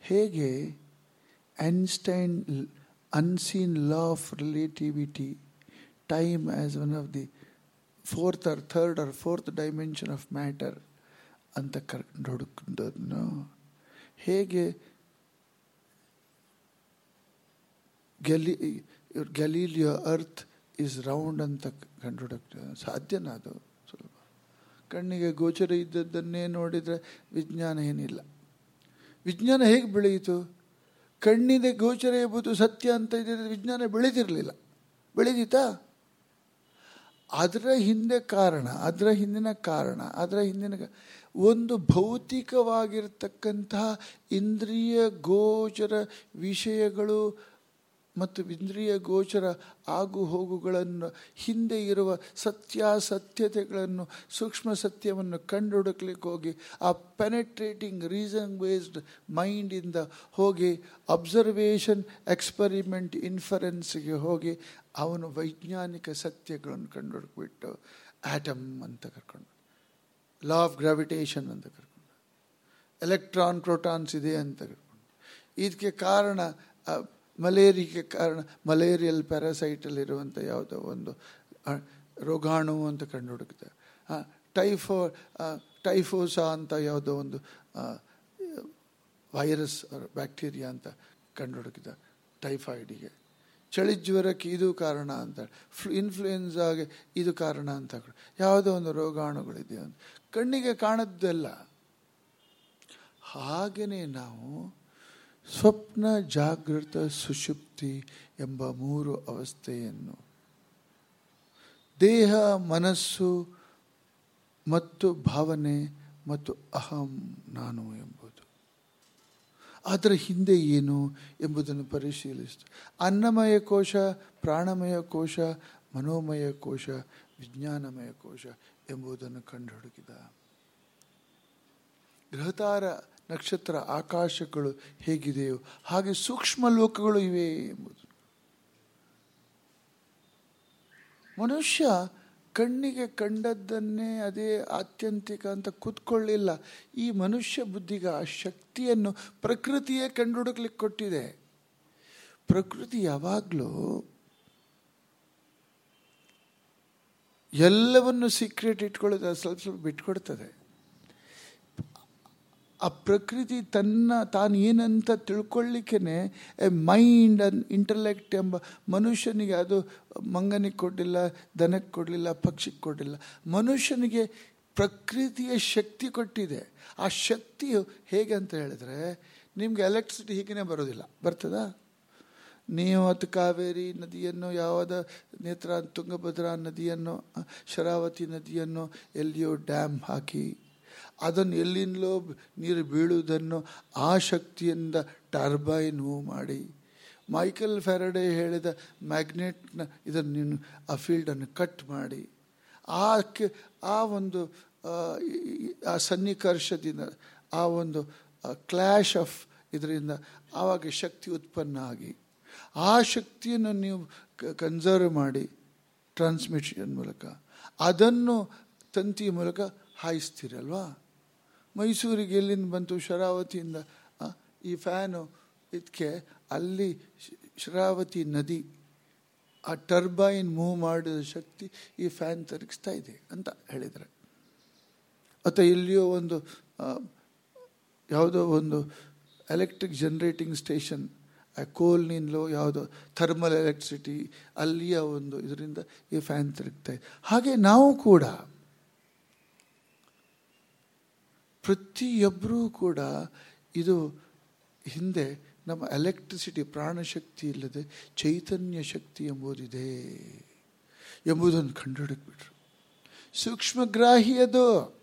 ಹೇಗೆ? Einstein unseen law of relativity time as one of the fourth or third or fourth dimension of matter ಅಂತ ಕರ್ಕೊಂಡು ಹುಡುಕಿದ್ದನ್ನು ಹೇಗೆ ಗೆಲಿ, ಗೆಲೀಲಿಯೋ ಅರ್ತ್ ಈಸ್ ರೌಂಡ್ ಅಂತ ಕಂಡುಹುಡುಕ್ತ ಸಾಧ್ಯನಾ ಅದು? ಸ್ವಲ್ಪ. ಕಣ್ಣಿಗೆ ಗೋಚರ ಇದ್ದದ್ದನ್ನೇ ನೋಡಿದರೆ ವಿಜ್ಞಾನ ಏನಿಲ್ಲ. ವಿಜ್ಞಾನ ಹೇಗೆ ಬೆಳೆಯಿತು? ಕಣ್ಣಿದೆ ಗೋಚರ ಎಂಬುದು ಸತ್ಯ ಅಂತ ಇದ್ದರೆ ವಿಜ್ಞಾನ ಬೆಳೆದಿರಲಿಲ್ಲ. ಬೆಳೆದಿತ್ತಾ? ಅದರ ಹಿಂದೆ ಕಾರಣ, ಅದರ ಹಿಂದಿನ ಕಾರಣ, ಅದರ ಹಿಂದಿನ ಒಂದು ಭೌತಿಕವಾಗಿರ್ತಕ್ಕಂತಹ ಇಂದ್ರಿಯ ಗೋಚರ ವಿಷಯಗಳು ಮತ್ತು ಇಂದ್ರಿಯ ಗೋಚರ ಆಗು ಹೋಗುಗಳನ್ನು ಹಿಂದೆ ಇರುವ ಸತ್ಯಾಸತ್ಯತೆಗಳನ್ನು, ಸೂಕ್ಷ್ಮ ಸತ್ಯವನ್ನು ಕಂಡು ಹುಡುಕ್ಲಿಕ್ಕೆ ಹೋಗಿ, ಆ ಪೆನೆಟ್ರೇಟಿಂಗ್ ರೀಸನ್ ಬೇಸ್ಡ್ ಮೈಂಡಿಂದ ಹೋಗಿ ಅಬ್ಸರ್ವೇಷನ್ ಎಕ್ಸ್ಪರಿಮೆಂಟ್ ಇನ್ಫರೆನ್ಸ್ಗೆ ಹೋಗಿ ಅವನು ವೈಜ್ಞಾನಿಕ ಸತ್ಯಗಳನ್ನು ಕಂಡುಹುಡುಕ್ಬಿಟ್ಟು ಆಟಮ್ ಅಂತ ಕರ್ಕೊಂಡು ಲಾ ಆಫ್ ಗ್ರಾವಿಟೇಷನ್ ಅಂತ ಕರ್ಕೊಂಡು ಎಲೆಕ್ಟ್ರಾನ್ ಪ್ರೋಟಾನ್ಸ್ ಇದೆ ಅಂತ ಕರ್ಕೊಂಡು ಇದಕ್ಕೆ ಕಾರಣ ಮಲೇರಿಯಾಗೆ ಕಾರಣ, ಮಲೇರಿಯಲ್ ಪ್ಯಾರಾಸೈಟಲ್ಲಿರುವಂಥ ಯಾವುದೋ ಒಂದು ರೋಗಾಣು ಅಂತ ಕಂಡು ಹುಡುಕ್ತಾರೆ ಟೈಫೋ ಟೈಫೋಸಾ ಅಂತ ಯಾವುದೋ ಒಂದು ವೈರಸ್ ಬ್ಯಾಕ್ಟೀರಿಯಾ ಅಂತ ಕಂಡು ಹುಡುಕಿದ ಟೈಫಾಯ್ಡಿಗೆ ಚಳಿ ಜ್ವರಕ್ಕೆ ಇದು ಕಾರಣ ಅಂತ ಫ್ಲು, ಇನ್ಫ್ಲೂಯೆನ್ಸಾಗೆ ಇದು ಕಾರಣ ಅಂತ ಯಾವುದೋ ಒಂದು ರೋಗಾಣುಗಳಿದೆ ಅಂತ. ಕಣ್ಣಿಗೆ ಕಾಣದ್ದೆಲ್ಲ. ಹಾಗೆಯೇ ನಾವು ಸ್ವಪ್ನ ಜಾಗೃತ ಸುಷುಪ್ತಿ ಎಂಬ ಮೂರು ಅವಸ್ಥೆಯನ್ನು ದೇಹ, ಮನಸ್ಸು ಮತ್ತು ಭಾವನೆ ಮತ್ತು ಅಹಂ ನಾನು ಎಂಬುದು. ಅದರ ಹಿಂದೆ ಏನು ಎಂಬುದನ್ನು ಪರಿಶೀಲಿಸಿತು. ಅನ್ನಮಯ ಕೋಶ, ಪ್ರಾಣಮಯ ಕೋಶ, ಮನೋಮಯ ಕೋಶ, ವಿಜ್ಞಾನಮಯ ಕೋಶ ಎಂಬುದನ್ನು ಕಂಡುಹುಡುಕಿದ ಗ್ರಹತಾರ ನಕ್ಷತ್ರ ಆಕಾಶಗಳು ಹೇಗಿದೆಯೋ ಹಾಗೆ ಸೂಕ್ಷ್ಮ ಲೋಕಗಳು ಇವೆ ಎಂಬುದು. ಮನುಷ್ಯ ಕಣ್ಣಿಗೆ ಕಂಡದ್ದನ್ನೇ ಅದೇ ಆತ್ಯಂತಿಕ ಅಂತ ಕೂತ್ಕೊಳ್ಳಿಲ್ಲ. ಈ ಮನುಷ್ಯ ಬುದ್ಧಿಗೆ ಆ ಶಕ್ತಿಯನ್ನು ಪ್ರಕೃತಿಯೇ ಕಂಡುಹುಡುಕ್ಲಿಕ್ಕೆ ಕೊಟ್ಟಿದೆ. ಪ್ರಕೃತಿ ಯಾವಾಗಲೂ ಎಲ್ಲವನ್ನು ಸೀಕ್ರೆಟ್ ಇಟ್ಕೊಳ್ಳೋದು ಸ್ವಲ್ಪ ಸ್ವಲ್ಪ ಬಿಟ್ಕೊಡ್ತದೆ. ಆ ಪ್ರಕೃತಿ ತನ್ನ ತಾನು ಏನಂತ ತಿಳ್ಕೊಳ್ಳಿಕ್ಕೇ ಮೈಂಡ್ ಅನ್ ಇಂಟಲೆಕ್ಟ್ ಎಂಬ ಮನುಷ್ಯನಿಗೆ ಅದು ಮಂಗನಿಗೆ ಕೊಡಲಿಲ್ಲ, ದನಕ್ಕೆ ಕೊಡಲಿಲ್ಲ, ಪಕ್ಷಿಗೆ ಕೊಡಲಿಲ್ಲ. ಮನುಷ್ಯನಿಗೆ ಪ್ರಕೃತಿಯ ಶಕ್ತಿ ಕೊಟ್ಟಿದೆ. ಆ ಶಕ್ತಿಯು ಹೇಗೆ ಅಂತ ಹೇಳಿದ್ರೆ, ನಿಮಗೆ ಎಲೆಕ್ಟ್ರಿಸಿಟಿ ಹೀಗೇ ಬರೋದಿಲ್ಲ. ಬರ್ತದಾ? ನೀವು ಅದು ಕಾವೇರಿ ನದಿಯನ್ನು ಯಾವದ ನೇತ್ರ ತುಂಗಭದ್ರಾ ನದಿಯನ್ನು, ಶರಾವತಿ ನದಿಯನ್ನು ಎಲ್ಲಿಯೋ ಡ್ಯಾಮ್ ಹಾಕಿ ಅದನ್ನು ಎಲ್ಲಿಂದಲೋ ನೀರು ಬೀಳುವುದನ್ನು ಆ ಶಕ್ತಿಯಿಂದ ಟರ್ಬೈನ್ ಮೂವ್ ಮಾಡಿ. ಮೈಕಲ್ ಫ್ಯಾರಡೆ ಹೇಳಿದ ಮ್ಯಾಗ್ನೆಟ್ನ ಇದನ್ನು ನೀನು ಆ ಫೀಲ್ಡನ್ನು ಕಟ್ ಮಾಡಿ. ಆ ಆ ಒಂದು, ಆ ಸನ್ನಿಕರ್ಷದಿಂದ ಆ ಒಂದು ಕ್ಲ್ಯಾಶ್ ಆಫ್ ಇದರಿಂದ ಆವಾಗ ಶಕ್ತಿ ಉತ್ಪನ್ನ ಆಗಿ. ಆ ಶಕ್ತಿಯನ್ನು ನೀವು ಕನ್ಸರ್ವ್ ಮಾಡಿ ಟ್ರಾನ್ಸ್ಮಿಷನ್ ಮೂಲಕ. ಅದನ್ನು ತಂತಿ ಮೂಲಕ ಹಾಯಿಸ್ತೀರಲ್ವಾ? ಮೈಸೂರಿಗೆ ಎಲ್ಲಿಂದ ಬಂತು? ಶರಾವತಿಯಿಂದ. ಈ ಫ್ಯಾನು ಇದಕ್ಕೆ ಅಲ್ಲಿ ಶರಾವತಿ ನದಿ, ಆ ಟರ್ಬೈನ್ ಮೂವ್ ಮಾಡಿದ ಶಕ್ತಿ ಈ ಫ್ಯಾನ್ ತಿರುಗಿಸ್ತಾ ಇದೆ ಅಂತ ಹೇಳಿದರೆ ಅಥವಾ ಎಲ್ಲಿಯೋ ಒಂದು ಯಾವುದೋ ಒಂದು ಎಲೆಕ್ಟ್ರಿಕ್ ಜನ್ರೇಟಿಂಗ್ ಸ್ಟೇಷನ್, ಆ ಕೋಲ್ನಿಂದಲೋ ಯಾವುದೋ ಥರ್ಮಲ್ ಎಲೆಕ್ಟ್ರಿಸಿಟಿ ಅಲ್ಲಿಯ ಒಂದು ಇದರಿಂದ ಈ ಫ್ಯಾನ್ ತಿರುಗ್ತಾ ಇದೆ. ಹಾಗೆ ನಾವು ಕೂಡ ಪ್ರತಿಯೊಬ್ಬರೂ ಕೂಡ ಇದು ಹಿಂದೆ ನಮ್ಮ ಎಲೆಕ್ಟ್ರಿಸಿಟಿ ಪ್ರಾಣಶಕ್ತಿ ಇಲ್ಲದೆ ಚೈತನ್ಯ ಶಕ್ತಿ ಎಂಬುದಿದೆ ಎಂಬುದನ್ನು ಕಂಡುಹಿಡಿದ್ಬಿಟ್ರು. ಸೂಕ್ಷ್ಮಗ್ರಾಹಿ ಅದು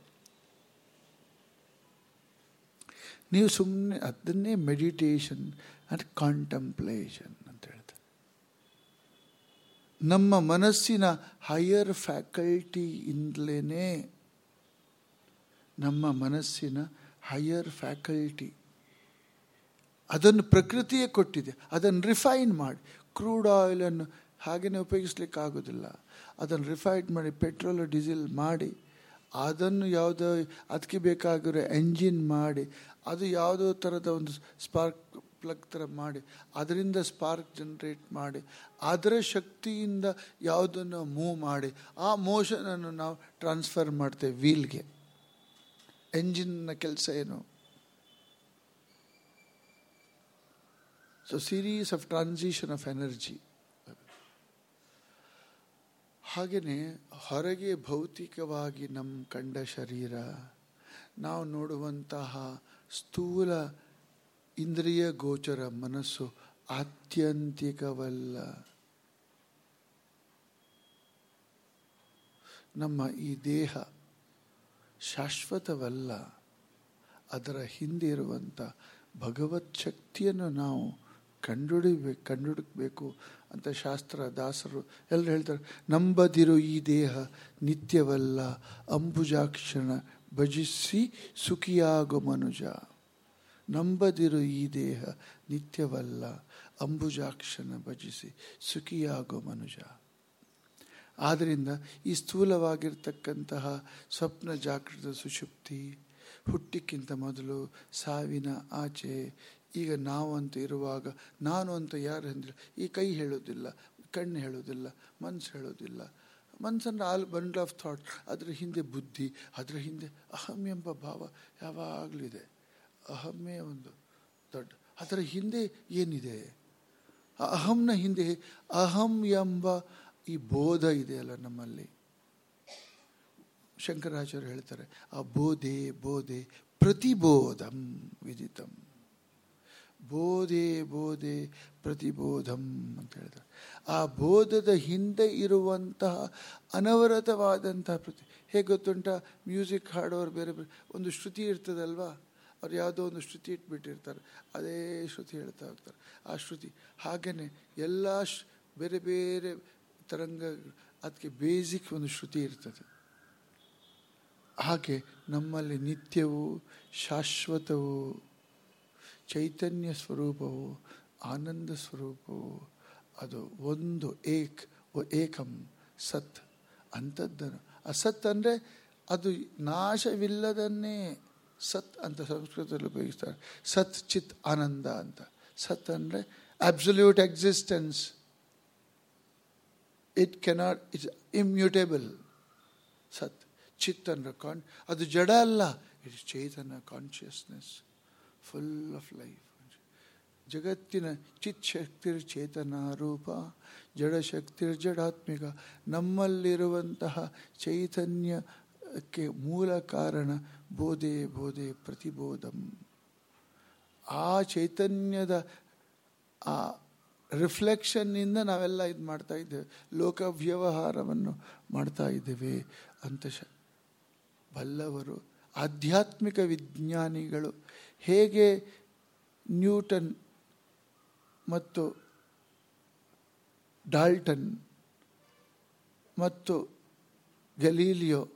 ನೀವು ಸುಮ್ಮನೆ ಅದನ್ನೇ ಮೆಡಿಟೇಷನ್ ಆ್ಯಂಡ್ ಕಾಂಟೆಂಪ್ಲೇಷನ್ ಅಂತ ಹೇಳ್ತಾರೆ. ನಮ್ಮ ಮನಸ್ಸಿನ ಹೈಯರ್ ಫ್ಯಾಕಲ್ಟಿಯಿಂದಲೇ ನಮ್ಮ ಮನಸ್ಸಿನ ಹೈಯರ್ ಫ್ಯಾಕಲ್ಟಿ ಅದನ್ನು ಪ್ರಕೃತಿಯೇ ಕೊಟ್ಟಿದೆ. ಅದನ್ನು ರಿಫೈನ್ ಮಾಡಿ. ಕ್ರೂಡ್ ಆಯಿಲನ್ನು ಹಾಗೆಯೇ ಉಪಯೋಗಿಸ್ಲಿಕ್ಕೆ ಆಗೋದಿಲ್ಲ ಅದನ್ನು ರಿಫೈನ್ ಮಾಡಿ ಪೆಟ್ರೋಲ್ ಡೀಸೆಲ್ ಮಾಡಿ, ಅದನ್ನು ಯಾವುದೋ ಅದಕ್ಕೆ ಬೇಕಾಗಿರೋ ಎಂಜಿನ್ ಮಾಡಿ, ಅದು ಯಾವುದೋ ಥರದ ಒಂದು ಸ್ಪಾರ್ಕ್ ಪ್ಲಗ್ ಥರ ಮಾಡಿ, ಅದರಿಂದ ಸ್ಪಾರ್ಕ್ ಜನರೇಟ್ ಮಾಡಿ, ಅದರ ಶಕ್ತಿಯಿಂದ ಯಾವುದನ್ನು ಮೂವ್ ಮಾಡಿ, ಆ ಮೋಷನನ್ನು ನಾವು ಟ್ರಾನ್ಸ್ಫರ್ ಮಾಡ್ತೇವೆ ವೀಲ್ಗೆ ಎಂಜಿನ್ನ ಕೆಲಸ ಏನು? So series of transition of energy ಹಾಗೆಯೇ ಹೊರಗೆ ಭೌತಿಕವಾಗಿ ನಮ್ಮ ಕಂಡ ಶರೀರ, ನಾವು ನೋಡುವಂತಹ ಸ್ಥೂಲ ಇಂದ್ರಿಯ ಗೋಚರ ಮನಸ್ಸು ಆತ್ಯಂತಿಕವಲ್ಲ. ನಮ್ಮ ಈ ದೇಹ ಶಾಶ್ವತವಲ್ಲ, ಅದರ ಹಿಂದೆ ಇರುವಂಥ ಭಗವತ್ ಶಕ್ತಿಯನ್ನು ನಾವು ಕಂಡುಹಿಡಿಬೇಕು ಕಂಡುಹುಡುಕಬೇಕು ಅಂತ ಶಾಸ್ತ್ರ, ದಾಸರು ಎಲ್ಲರೂ ಹೇಳ್ತಾರೆ. ನಂಬದಿರು ಈ ದೇಹ ನಿತ್ಯವಲ್ಲ, ಅಂಬುಜಾಕ್ಷಣ ಭಜಿಸಿ ಸುಖಿಯಾಗೋ ಮನುಜ. ನಂಬದಿರು ಈ ದೇಹ ನಿತ್ಯವಲ್ಲ, ಅಂಬುಜಾಕ್ಷಣ ಭಜಿಸಿ ಸುಖಿಯಾಗೋ ಮನುಜ. ಆದ್ದರಿಂದ ಈ ಸ್ಥೂಲವಾಗಿರ್ತಕ್ಕಂತಹ ಸ್ವಪ್ನ ಜಾಗೃತ ಸುಷುಪ್ತಿ ಹುಟ್ಟಿಕ್ಕಿಂತ ಮೊದಲು ಸಾವಿನ ಆಚೆ, ಈಗ ನಾವು ಅಂತ ಇರುವಾಗ ನಾನು ಅಂತ ಯಾರು ಅಂದಿಲ್ಲ. ಈ ಕೈ ಹೇಳೋದಿಲ್ಲ ಕಣ್ಣು ಹೇಳೋದಿಲ್ಲ ಮನಸ್ಸು ಹೇಳೋದಿಲ್ಲ ಮನಸ್ಸನ್ನು ಆಲ್ ಬಂಡ್ ಆಫ್ ಥಾಟ್, ಅದರ ಹಿಂದೆ ಬುದ್ಧಿ, ಅದರ ಹಿಂದೆ ಅಹಂ ಎಂಬ ಭಾವ ಯಾವಾಗಲೂ ಇದೆ. ಅಹಮ್ಮೇ ಒಂದು ದೊಡ್ಡ, ಅದರ ಹಿಂದೆ ಏನಿದೆ? ಅಹಂನ ಹಿಂದೆ ಅಹಂ ಎಂಬ ಈ ಬೋಧ ಇದೆಯಲ್ಲ ನಮ್ಮಲ್ಲಿ? ಶಂಕರಾಚಾರ್ಯ ಹೇಳ್ತಾರೆ, ಆ ಬೋಧೆ ಬೋಧೆ ಪ್ರತಿಬೋಧಂ ವಿದಿತಂ. ಬೋಧೆ ಬೋಧೆ ಪ್ರತಿಬೋಧಂ ಅಂತ ಹೇಳ್ತಾರೆ. ಆ ಬೋಧದ ಹಿಂದೆ ಇರುವಂತಹ ಅನವರತವಾದಂತಹ ಪ್ರತಿ, ಹೇಗೆ ಗೊತ್ತುಂಟ? ಮ್ಯೂಸಿಕ್ ಹಾಡೋರು ಬೇರೆ ಬೇರೆ, ಒಂದು ಶ್ರುತಿ ಇರ್ತದಲ್ವಾ? ಅವ್ರು ಯಾವುದೋ ಒಂದು ಶ್ರುತಿ ಇಟ್ಬಿಟ್ಟಿರ್ತಾರೆ, ಅದೇ ಶ್ರುತಿ ಹೇಳ್ತಾ ಹೋಗ್ತಾರೆ. ಆ ಶ್ರುತಿ ಹಾಗೆಯೇ ಎಲ್ಲ ಬೇರೆ ಬೇರೆ ತರಂಗ ಅದಕ್ಕೆ ಬೇಸಿಕ್ ಒಂದು ಶ್ರುತಿ ಇರ್ತದೆ. ಹಾಗೆ ನಮ್ಮಲ್ಲಿ ನಿತ್ಯವೂ, ಶಾಶ್ವತವೂ, ಚೈತನ್ಯ ಸ್ವರೂಪವು, ಆನಂದ ಸ್ವರೂಪವು, ಅದು ಒಂದು ಏಕ್ ಏಕಂ ಸತ್ ಅಂಥದ್ದನ್ನು ಅಸತ್ ಅಂದರೆ ಅದು ನಾಶವಿಲ್ಲದನ್ನೇ ಸತ್ ಅಂತ ಸಂಸ್ಕೃತದಲ್ಲಿ ಉಪಯೋಗಿಸ್ತಾರೆ. ಸತ್ ಚಿತ್ ಆನಂದ ಅಂತ. ಸತ್ ಅಂದರೆ absolute existence it cannot it's immutable ಸತ್ ಚಿತ್ ಅಂದರೆ ಕಾನ್ ಅದು ಜಡ ಅಲ್ಲ ಇಟ್ ಇಸ್ ಚೇತನ ಕಾನ್ಷಿಯಸ್ನೆಸ್ ಫುಲ್ ಆಫ್ ಲೈಫ್ ಜಗತ್ತಿನ ಚಿತ್ ಶಕ್ತಿರ್ ಚೇತನ ರೂಪ ಜಡಶಕ್ತಿರ್ ಜಡಾತ್ಮಿಕ ನಮ್ಮಲ್ಲಿರುವಂತಹ ಚೈತನ್ಯಕ್ಕೆ ಮೂಲ ಕಾರಣ ಬೋಧೆ ಬೋಧೆ ಪ್ರತಿಬೋಧಂ ಆ ಚೈತನ್ಯದ ಆ ರಿಫ್ಲೆಕ್ಷನ್ನಿಂದ ನಾವೆಲ್ಲ ಇದು ಮಾಡ್ತಾ ಇದ್ದೇವೆ. ಲೋಕ ವ್ಯವಹಾರವನ್ನು ಮಾಡ್ತಾ ಇದ್ದೇವೆ ಅಂತ ಶ, ಬಲ್ಲವರು, ಆಧ್ಯಾತ್ಮಿಕ ವಿಜ್ಞಾನಿಗಳು ಹೇಗೆ ನ್ಯೂಟನ್ ಮತ್ತು ಡಾಲ್ಟನ್ ಮತ್ತು ಗಲೀಲಿಯೋ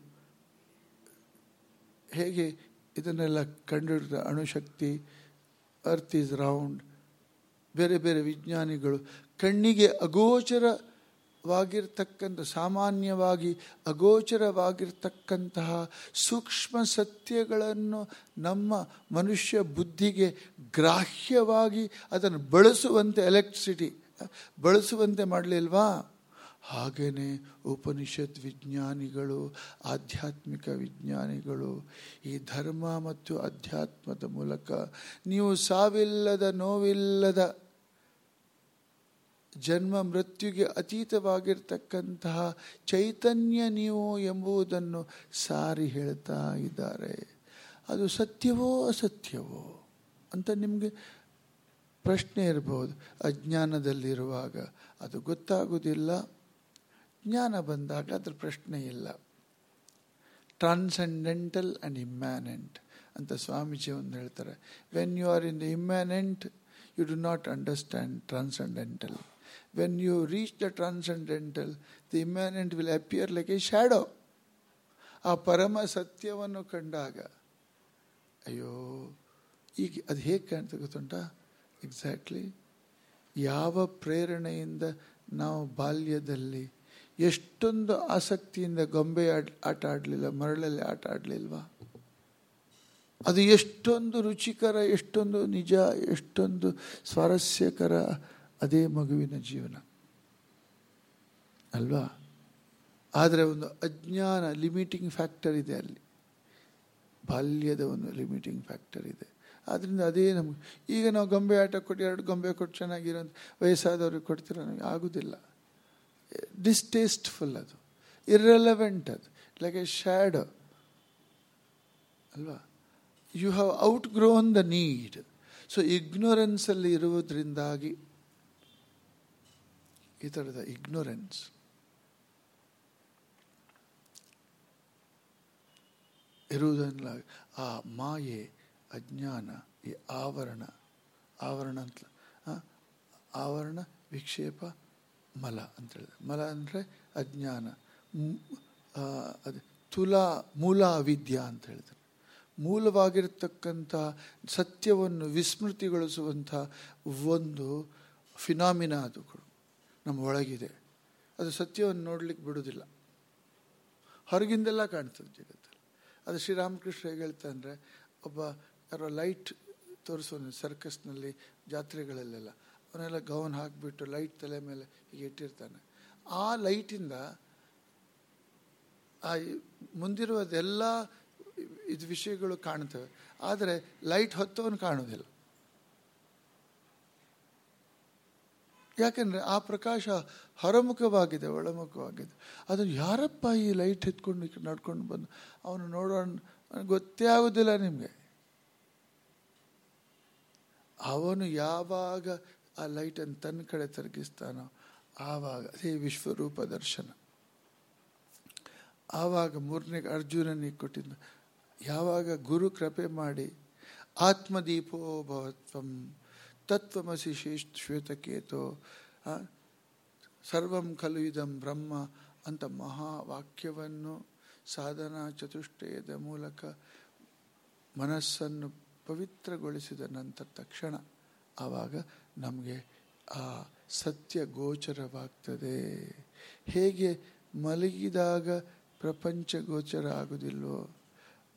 ಹೇಗೆ ಇದನ್ನೆಲ್ಲ ಕಂಡುಹಿಡಿದ ಅಣುಶಕ್ತಿ ಅರ್ತ್ ಈಸ್ ರೌಂಡ್ ಬೇರೆ ಬೇರೆ ವಿಜ್ಞಾನಿಗಳು ಕಣ್ಣಿಗೆ ಅಗೋಚರವಾಗಿರ್ತಕ್ಕಂಥ, ಸಾಮಾನ್ಯವಾಗಿ ಅಗೋಚರವಾಗಿರ್ತಕ್ಕಂತಹ ಸೂಕ್ಷ್ಮ ಸತ್ಯಗಳನ್ನು ನಮ್ಮ ಮನುಷ್ಯ ಬುದ್ಧಿಗೆ ಗ್ರಾಹ್ಯವಾಗಿ ಅದನ್ನು ಬಳಸುವಂತೆ ಎಲೆಕ್ಟ್ರಿಸಿಟಿ, ಬಳಸುವಂತೆ ಮಾಡಲಿಲ್ವಾ ಹಾಗೆಯೇ ಉಪನಿಷತ್ ವಿಜ್ಞಾನಿಗಳು, ಆಧ್ಯಾತ್ಮಿಕ ವಿಜ್ಞಾನಿಗಳು ಈ ಧರ್ಮ ಮತ್ತು ಅಧ್ಯಾತ್ಮದ ಮೂಲಕ ನೀವು ಸಾವಿಲ್ಲದ ನೋವಿಲ್ಲದ ಜನ್ಮ ಮೃತ್ಯುಗೆ ಅತೀತವಾಗಿರ್ತಕ್ಕಂತಹ ಚೈತನ್ಯ ನೀವು ಎಂಬುದನ್ನು ಸಾರಿ ಹೇಳ್ತಾ ಇದ್ದಾರೆ. ಅದು ಸತ್ಯವೋ ಅಸತ್ಯವೋ ಅಂತ ನಿಮಗೆ ಪ್ರಶ್ನೆ ಇರಬಹುದು ಅಜ್ಞಾನದಲ್ಲಿರುವಾಗ ಅದು ಗೊತ್ತಾಗುವುದಿಲ್ಲ ಜ್ಞಾನ ಬಂದಾಗ ಅದ್ರ ಪ್ರಶ್ನೆ ಇಲ್ಲ. ಟ್ರಾನ್ಸೆಂಡೆಂಟಲ್ ಆ್ಯಂಡ್ ಇಮ್ಯಾನೆಂಟ್ ಅಂತ ಸ್ವಾಮೀಜಿ ಒಂದು ಹೇಳ್ತಾರೆ. When you are in the immanent you do not understand transcendental when you reach the transcendental, the immanent will appear like a shadow ಆ ಪರಮ ಸತ್ಯವನ್ನು ಕಂಡಾಗ ಅಯ್ಯೋ ಈಗ ಅದು ಹೇಗೆ ಕಾಣ್ತಾ ಗೊತ್ತುಂಟಾ? ಎಕ್ಸಾಕ್ಟ್ಲಿ ಯಾವ ಪ್ರೇರಣೆಯಿಂದ ನಾವು ಬಾಲ್ಯದಲ್ಲಿ ಎಷ್ಟೊಂದು ಆಸಕ್ತಿಯಿಂದ ಗೊಂಬೆ ಆಡ್ ಆಟ ಆಡಲಿಲ್ಲ ಮರಳಲ್ಲಿ ಆಟ ಆಡಲಿಲ್ವಾ? ಅದು ಎಷ್ಟೊಂದು ರುಚಿಕರ ಎಷ್ಟೊಂದು ನಿಜ ಎಷ್ಟೊಂದು ಸ್ವಾರಸ್ಯಕರ ಅದೇ ಮಗುವಿನ ಜೀವನ. ಅಲ್ವಾ? ಆದರೆ ಒಂದು ಅಜ್ಞಾನ ಲಿಮಿಟಿಂಗ್ ಫ್ಯಾಕ್ಟರ್ ಇದೆ ಅಲ್ಲಿ. ಬಾಲ್ಯದ ಒಂದು ಲಿಮಿಟಿಂಗ್ ಫ್ಯಾಕ್ಟರ್ ಇದೆ. ಆದ್ದರಿಂದ ಅದೇ ನಮಗೆ, ಈಗ ನಾವು ಗೊಂಬೆ ಆಟ ಕೊಟ್ಟು ಎರಡು ಗೊಂಬೆ ಕೊಟ್ಟು ಚೆನ್ನಾಗಿರೋ ವಯಸ್ಸಾದವ್ರಿಗೆ ಕೊಡ್ತೀರ ನಮಗೆ ಆಗೋದಿಲ್ಲ. ಡಿಸ್ಟೇಸ್ಟ್ಫುಲ್ ಅದು ಇರ್ರೆಲವೆಂಟ್ ಅದು ಲೈಕ್ ಎ ಶ್ಯಾಡೋ ಅಲ್ವಾ? You have outgrown the need so ಇಗ್ನೋರೆನ್ಸಲ್ಲಿ ಇರುವುದರಿಂದಾಗಿ ಈ ಥರದ ಇಗ್ನೊರೆನ್ಸ್ ಇರುವುದನ್ನ ಆ ಮಾಯೆ, ಅಜ್ಞಾನ, ಈ ಆವರಣ ಆವರಣ ಅಂತ ಆವರಣ, ವಿಕ್ಷೇಪ, ಮಲ ಅಂತ ಹೇಳಿದೆ ಮಲ ಅಂದರೆ ಅಜ್ಞಾನ. ಅದು ತುಲಾ ಮೂಲ ಅವಿದ್ಯಾ ಅಂತ ಹೇಳಿದೆ ಮೂಲವಾಗಿರತಕ್ಕಂಥ ಸತ್ಯವನ್ನು ವಿಸ್ಮೃತಿಗೊಳಿಸುವಂಥ ಒಂದು ಫಿನಾಮಿನಾ ಅದು ನಮ್ಮ ಒಳಗಿದೆ. ಅದು ಸತ್ಯವನ್ನು ನೋಡಲಿಕ್ಕೆ ಬಿಡೋದಿಲ್ಲ ಹೊರಗಿಂದೆಲ್ಲ ಕಾಣ್ತದೆ ಜಗತ್ತಲ್ಲಿ. ಅದು ಶ್ರೀರಾಮಕೃಷ್ಣ ಹೇಗೆ ಹೇಳ್ತಾ ಅಂದರೆ, ಒಬ್ಬ ಯಾರೋ ಲೈಟ್ ತೋರಿಸೋನು ಸರ್ಕಸ್ನಲ್ಲಿ ಜಾತ್ರೆಗಳಲ್ಲೆಲ್ಲ. ಅವನೆಲ್ಲ ಗೌನ್ ಹಾಕಿಬಿಟ್ಟು ಲೈಟ್ ತಲೆ ಮೇಲೆ ಹೀಗೆ ಇಟ್ಟಿರ್ತಾನೆ. ಆ ಲೈಟಿಂದ ಆ ಮುಂದಿರುವುದೆಲ್ಲ ಇದು ವಿಷಯಗಳು ಕಾಣ್ತವೆ ಆದರೆ ಲೈಟ್ ಹೊತ್ತವನು ಕಾಣೋದಿಲ್ಲ ಯಾಕೆಂದರೆ ಆ ಪ್ರಕಾಶ ಹೊರಮುಖವಾಗಿದೆ, ಒಳಮುಖವಾಗಿದೆ. ಅದು ಯಾರಪ್ಪ ಈ ಲೈಟ್ ಎತ್ಕೊಂಡು ನಡ್ಕೊಂಡು ಬಂದು, ಅವನು ನೋಡೋಣ ಗೊತ್ತೇ ಆಗೋದಿಲ್ಲ ನಿಮಗೆ. ಅವನು ಯಾವಾಗ ಆ ಲೈಟನ್ನು ತನ್ನ ಕಡೆ ತಿರುಗಿಸ್ತಾನೋ ಆವಾಗ, ಅದೇ ವಿಶ್ವರೂಪ ದರ್ಶನ. ಆವಾಗ ಮೂರನೇ ಅರ್ಜುನನಿಗೆ ಕೊಟ್ಟಿದ್ದ, ಯಾವಾಗ ಗುರು ಕೃಪೆ ಮಾಡಿ ಆತ್ಮದೀಪೋ ಭವತ್ವಂ ತತ್ವಮಸಿ ಶೇಷ್ ಶ್ವೇತಕೇತೋ ಸರ್ವಂ ಖಲು ಇದಂ ಬ್ರಹ್ಮ ಅಂತ ಮಹಾವಾಕ್ಯವನ್ನು ಸಾಧನಾ ಚತುಷ್ಟಯದ ಮೂಲಕ ಮನಸ್ಸನ್ನು ಪವಿತ್ರಗೊಳಿಸಿದ ನಂತರ ತಕ್ಷಣ ಆವಾಗ ನಮಗೆ ಆ ಸತ್ಯ ಗೋಚರವಾಗ್ತದೆ. ಹೇಗೆ ಮಲಗಿದಾಗ ಪ್ರಪಂಚ ಗೋಚರ ಆಗುವುದಿಲ್ವೋ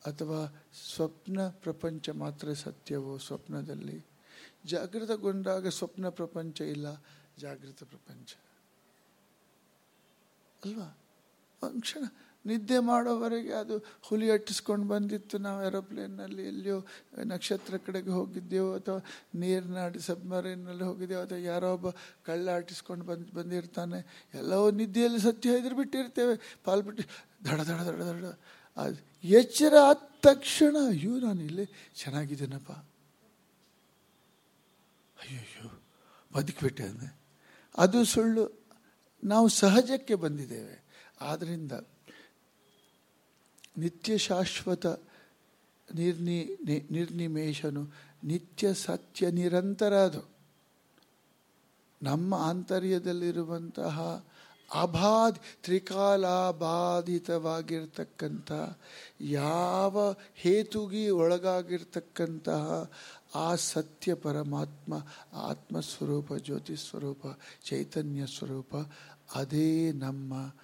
ಅಥವಾ ಸ್ವಪ್ನ ಪ್ರಪಂಚ ಮಾತ್ರ ಸತ್ಯವೋ ಸ್ವಪ್ನದಲ್ಲಿ? ಜಾಗೃತಗೊಂಡಾಗ ಸ್ವಪ್ನ ಪ್ರಪಂಚ ಇಲ್ಲ, ಜಾಗೃತ ಪ್ರಪಂಚ. ಅಲ್ವಾ? ಒಂದು ನಿದ್ದೆ ಮಾಡೋವರೆಗೆ ಅದು ಹುಲಿ ಅಟ್ಟಿಸ್ಕೊಂಡು ಬಂದಿತ್ತು. ನಾವು ಏರೋಪ್ಲೇನಲ್ಲಿ ಎಲ್ಲಿಯೋ ನಕ್ಷತ್ರ ಕಡೆಗೆ ಹೋಗಿದ್ದೆವು ಅಥವಾ ನೀರಿನ ಸಬ್ಮರೀನಲ್ಲಿ ಹೋಗಿದ್ದೆವು ಅಥವಾ ಯಾರೋ ಒಬ್ಬ ಕಳ್ಳ ಆಟಿಸ್ಕೊಂಡು ಬಂದು, ಬಂದಿರ್ತಾನೆ. ಎಲ್ಲವೂ ನಿದ್ದೆಯಲ್ಲಿ ಸತ್ಯ ಇದ್ರೆ ಬಿಟ್ಟಿರ್ತೇವೆ ಪಾಲ್ಬಿಟ್ಟು ದಡ ದಡ ದಡ ದಡ. ಅದು ಎಚ್ಚರ ಆದ ತಕ್ಷಣ, ಅಯ್ಯೋ, ನಾನು ಇಲ್ಲೇ ಚೆನ್ನಾಗಿದ್ದೀನಪ್ಪ. ಅಯ್ಯಯ್ಯೋ, ಬದುಕಿಬಿಟ್ಟೆ ಅಂದರೆ. ಅದು ಸುಳ್ಳು. ನಾವು ಸಹಜಕ್ಕೆ ಬಂದಿದ್ದೇವೆ. ಆದ್ದರಿಂದ ನಿತ್ಯ ಶಾಶ್ವತ ನಿರ್ನಿ ನಿರ್ನಿಮೇಷನು, ನಿತ್ಯ ಸತ್ಯ ನಿರಂತರ ಅದು. ನಮ್ಮ ಆಂತರ್ಯದಲ್ಲಿರುವಂತಹ ಅಬಾಧ, ತ್ರಿಕಾಲಾಬಾಧಿತವಾಗಿರ್ತಕ್ಕಂಥ, ಯಾವ ಹೇತುಗಿ ಒಳಗಾಗಿರ್ತಕ್ಕಂತಹ ಆ ಸತ್ಯ ಪರಮಾತ್ಮ, ಆತ್ಮಸ್ವರೂಪ ಜ್ಯೋತಿ ಸ್ವರೂಪ ಚೈತನ್ಯ ಸ್ವರೂಪ, ಅದೇ ನಮ್ಮ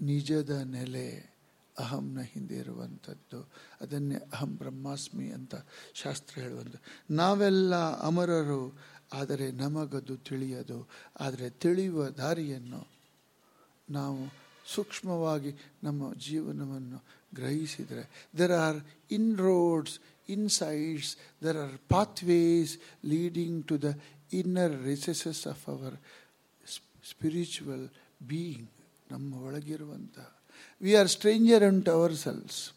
ನಿಜದ ನೆಲೆ. ಅಹಂನ ಹಿಂದೆ ಇರುವಂಥದ್ದು. ಅದನ್ನೇ ಅಹಂ ಬ್ರಹ್ಮಾಸ್ಮಿ ಅಂತ ಶಾಸ್ತ್ರ ಹೇಳುವಂಥ ನಾವೆಲ್ಲ ಅಮರರು, ಆದರೆ ನಮಗದು ತಿಳಿಯದು. ಆದರೆ ತಿಳಿಯುವ ದಾರಿಯನ್ನು ನಾವು ಸೂಕ್ಷ್ಮವಾಗಿ ನಮ್ಮ ಜೀವನವನ್ನು ಗ್ರಹಿಸಿದರೆ. There are inroads insides there are pathways leading to the inner recesses of our spiritual being ನಮ್ಮ ಒಳಗಿರುವಂತಹ we are stranger unto ourselves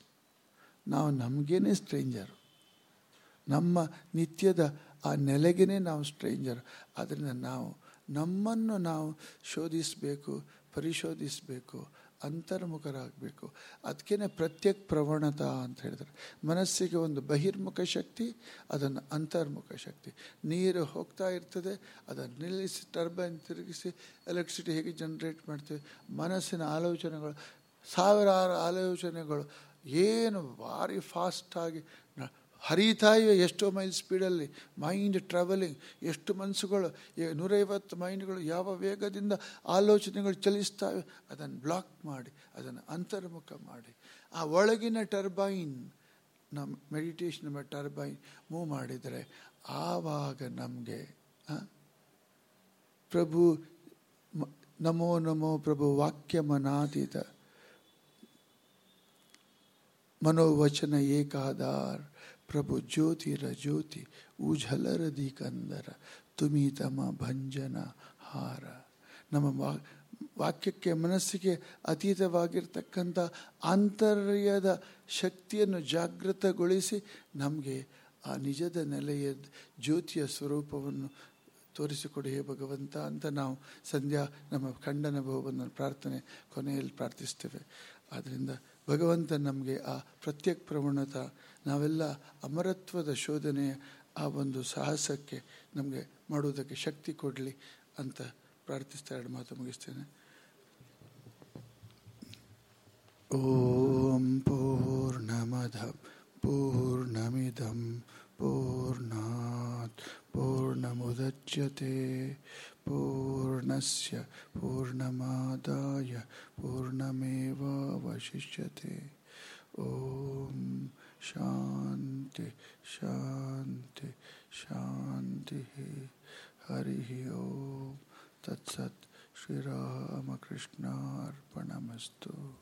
ನಾವು ನಮಗೇನೆ ಸ್ಟ್ರೇಂಜರು ನಮ್ಮ ನಿತ್ಯದ ಆ ನೆಲೆಗೇ ನಾವು ಸ್ಟ್ರೇಂಜರ್ ಅದರಿಂದ ನಾವು ನಮ್ಮನ್ನು ನಾವು ಶೋಧಿಸಬೇಕು, ಪರಿಶೋಧಿಸಬೇಕು. ಅಂತರ್ಮುಖರಾಗಬೇಕು. ಅದಕ್ಕೇ ಪ್ರತ್ಯಕ್ ಪ್ರವಣತ ಅಂತ ಹೇಳಿದ್ರೆ. ಮನಸ್ಸಿಗೆ ಒಂದು ಬಹಿರ್ಮುಖ ಶಕ್ತಿ, ಅದನ್ನು ಅಂತರ್ಮುಖ ಶಕ್ತಿ. ನೀರು ಹೋಗ್ತಾ ಇರ್ತದೆ, ಅದನ್ನು ನಿಲ್ಲಿಸಿ, ಟರ್ಬೈನ್ ತಿರುಗಿಸಿ, ಎಲೆಕ್ಟ್ರಿಸಿಟಿ ಹೇಗೆ ಜನ್ರೇಟ್ ಮಾಡ್ತೀವಿ, ಮನಸ್ಸಿನ ಆಲೋಚನೆಗಳು, ಸಾವಿರಾರು ಆಲೋಚನೆಗಳು, ಏನು ಭಾರಿ ಫಾಸ್ಟಾಗಿ ಹರಿತಾ ಇವೆ ಎಷ್ಟೋ ಮೈಲ್ ಸ್ಪೀಡಲ್ಲಿ. ಮೈಂಡ್ ಟ್ರಾವೆಲಿಂಗ್ ಎಷ್ಟು ಮನಸ್ಸುಗಳು ನೂರೈವತ್ತು ಮೈಂಡ್ಗಳು ಯಾವ ವೇಗದಿಂದ ಆಲೋಚನೆಗಳು ಚಲಿಸ್ತವೆ, ಅದನ್ನು ಬ್ಲಾಕ್ ಮಾಡಿ, ಅದನ್ನು ಅಂತರ್ಮುಖ ಮಾಡಿ. ಆ ಒಳಗಿನ ಟರ್ಬೈನ್ ನಮ್ಮ ಮೆಡಿಟೇಷನ್ ಟರ್ಬೈನ್ ಮೂವ್ ಮಾಡಿದರೆ ಆವಾಗ ನಮಗೆ ಪ್ರಭು ನಮೋ ನಮೋ ಪ್ರಭು ವಾಕ್ಯ ಮನಾತೀತ ಮನೋವಚನ ಏಕಾಧಾರ್. ಪ್ರಭು ಜ್ಯೋತಿರ ಜ್ಯೋತಿ ಉಜಲರದಿ ಕಂದರ ತುಮಿ ತಮ ಭಂಜನ ಹಾರ. ನಮ್ಮ ವಾಕ್ಯಕ್ಕೆ, ಮನಸ್ಸಿಗೆ ಅತೀತವಾಗಿರ್ತಕ್ಕಂಥ ಆಂತರ್ಯದ ಶಕ್ತಿಯನ್ನು ಜಾಗೃತಗೊಳಿಸಿ ನಮಗೆ ಆ ನಿಜದ ನೆಲೆಯ ಜ್ಯೋತಿಯ ಸ್ವರೂಪವನ್ನು ತೋರಿಸಿಕೊಡಿ ಹೇ ಭಗವಂತ ಅಂತ ನಾವು ಸಂಧ್ಯಾ ನಮ್ಮ ಖಂಡನ ಭವನ ಪ್ರಾರ್ಥನೆ ಕೊನೆಯಲ್ಲಿ ಪ್ರಾರ್ಥಿಸ್ತೇವೆ. ಆದ್ದರಿಂದ ಭಗವಂತ ನಮಗೆ ಆ ಪ್ರತ್ಯೇಕ ಪ್ರವಣತ ನಾವೆಲ್ಲ ಅಮರತ್ವದ ಶೋಧನೆಯ ಆ ಒಂದು ಸಾಹಸಕ್ಕೆ ನಮಗೆ ಮಾಡುವುದಕ್ಕೆ ಶಕ್ತಿ ಕೊಡಲಿ ಅಂತ ಪ್ರಾರ್ಥಿಸ್ತಾ ಎರಡು ಮಾತು ಮುಗಿಸ್ತೇನೆ ಓಂ ಪೂರ್ಣಮದ ಪೂರ್ಣಮಿದಂ ಪೂರ್ಣಾತ್ ಪೂರ್ಣಮುದಚ್ಯತೆ पूर्णस्य पूर्णमादाय पूर्णमेवावशिष्यते ॐ शांति शांति शांति हरि ओम। तत्सत श्री रामकृष्णार्पणमस्तु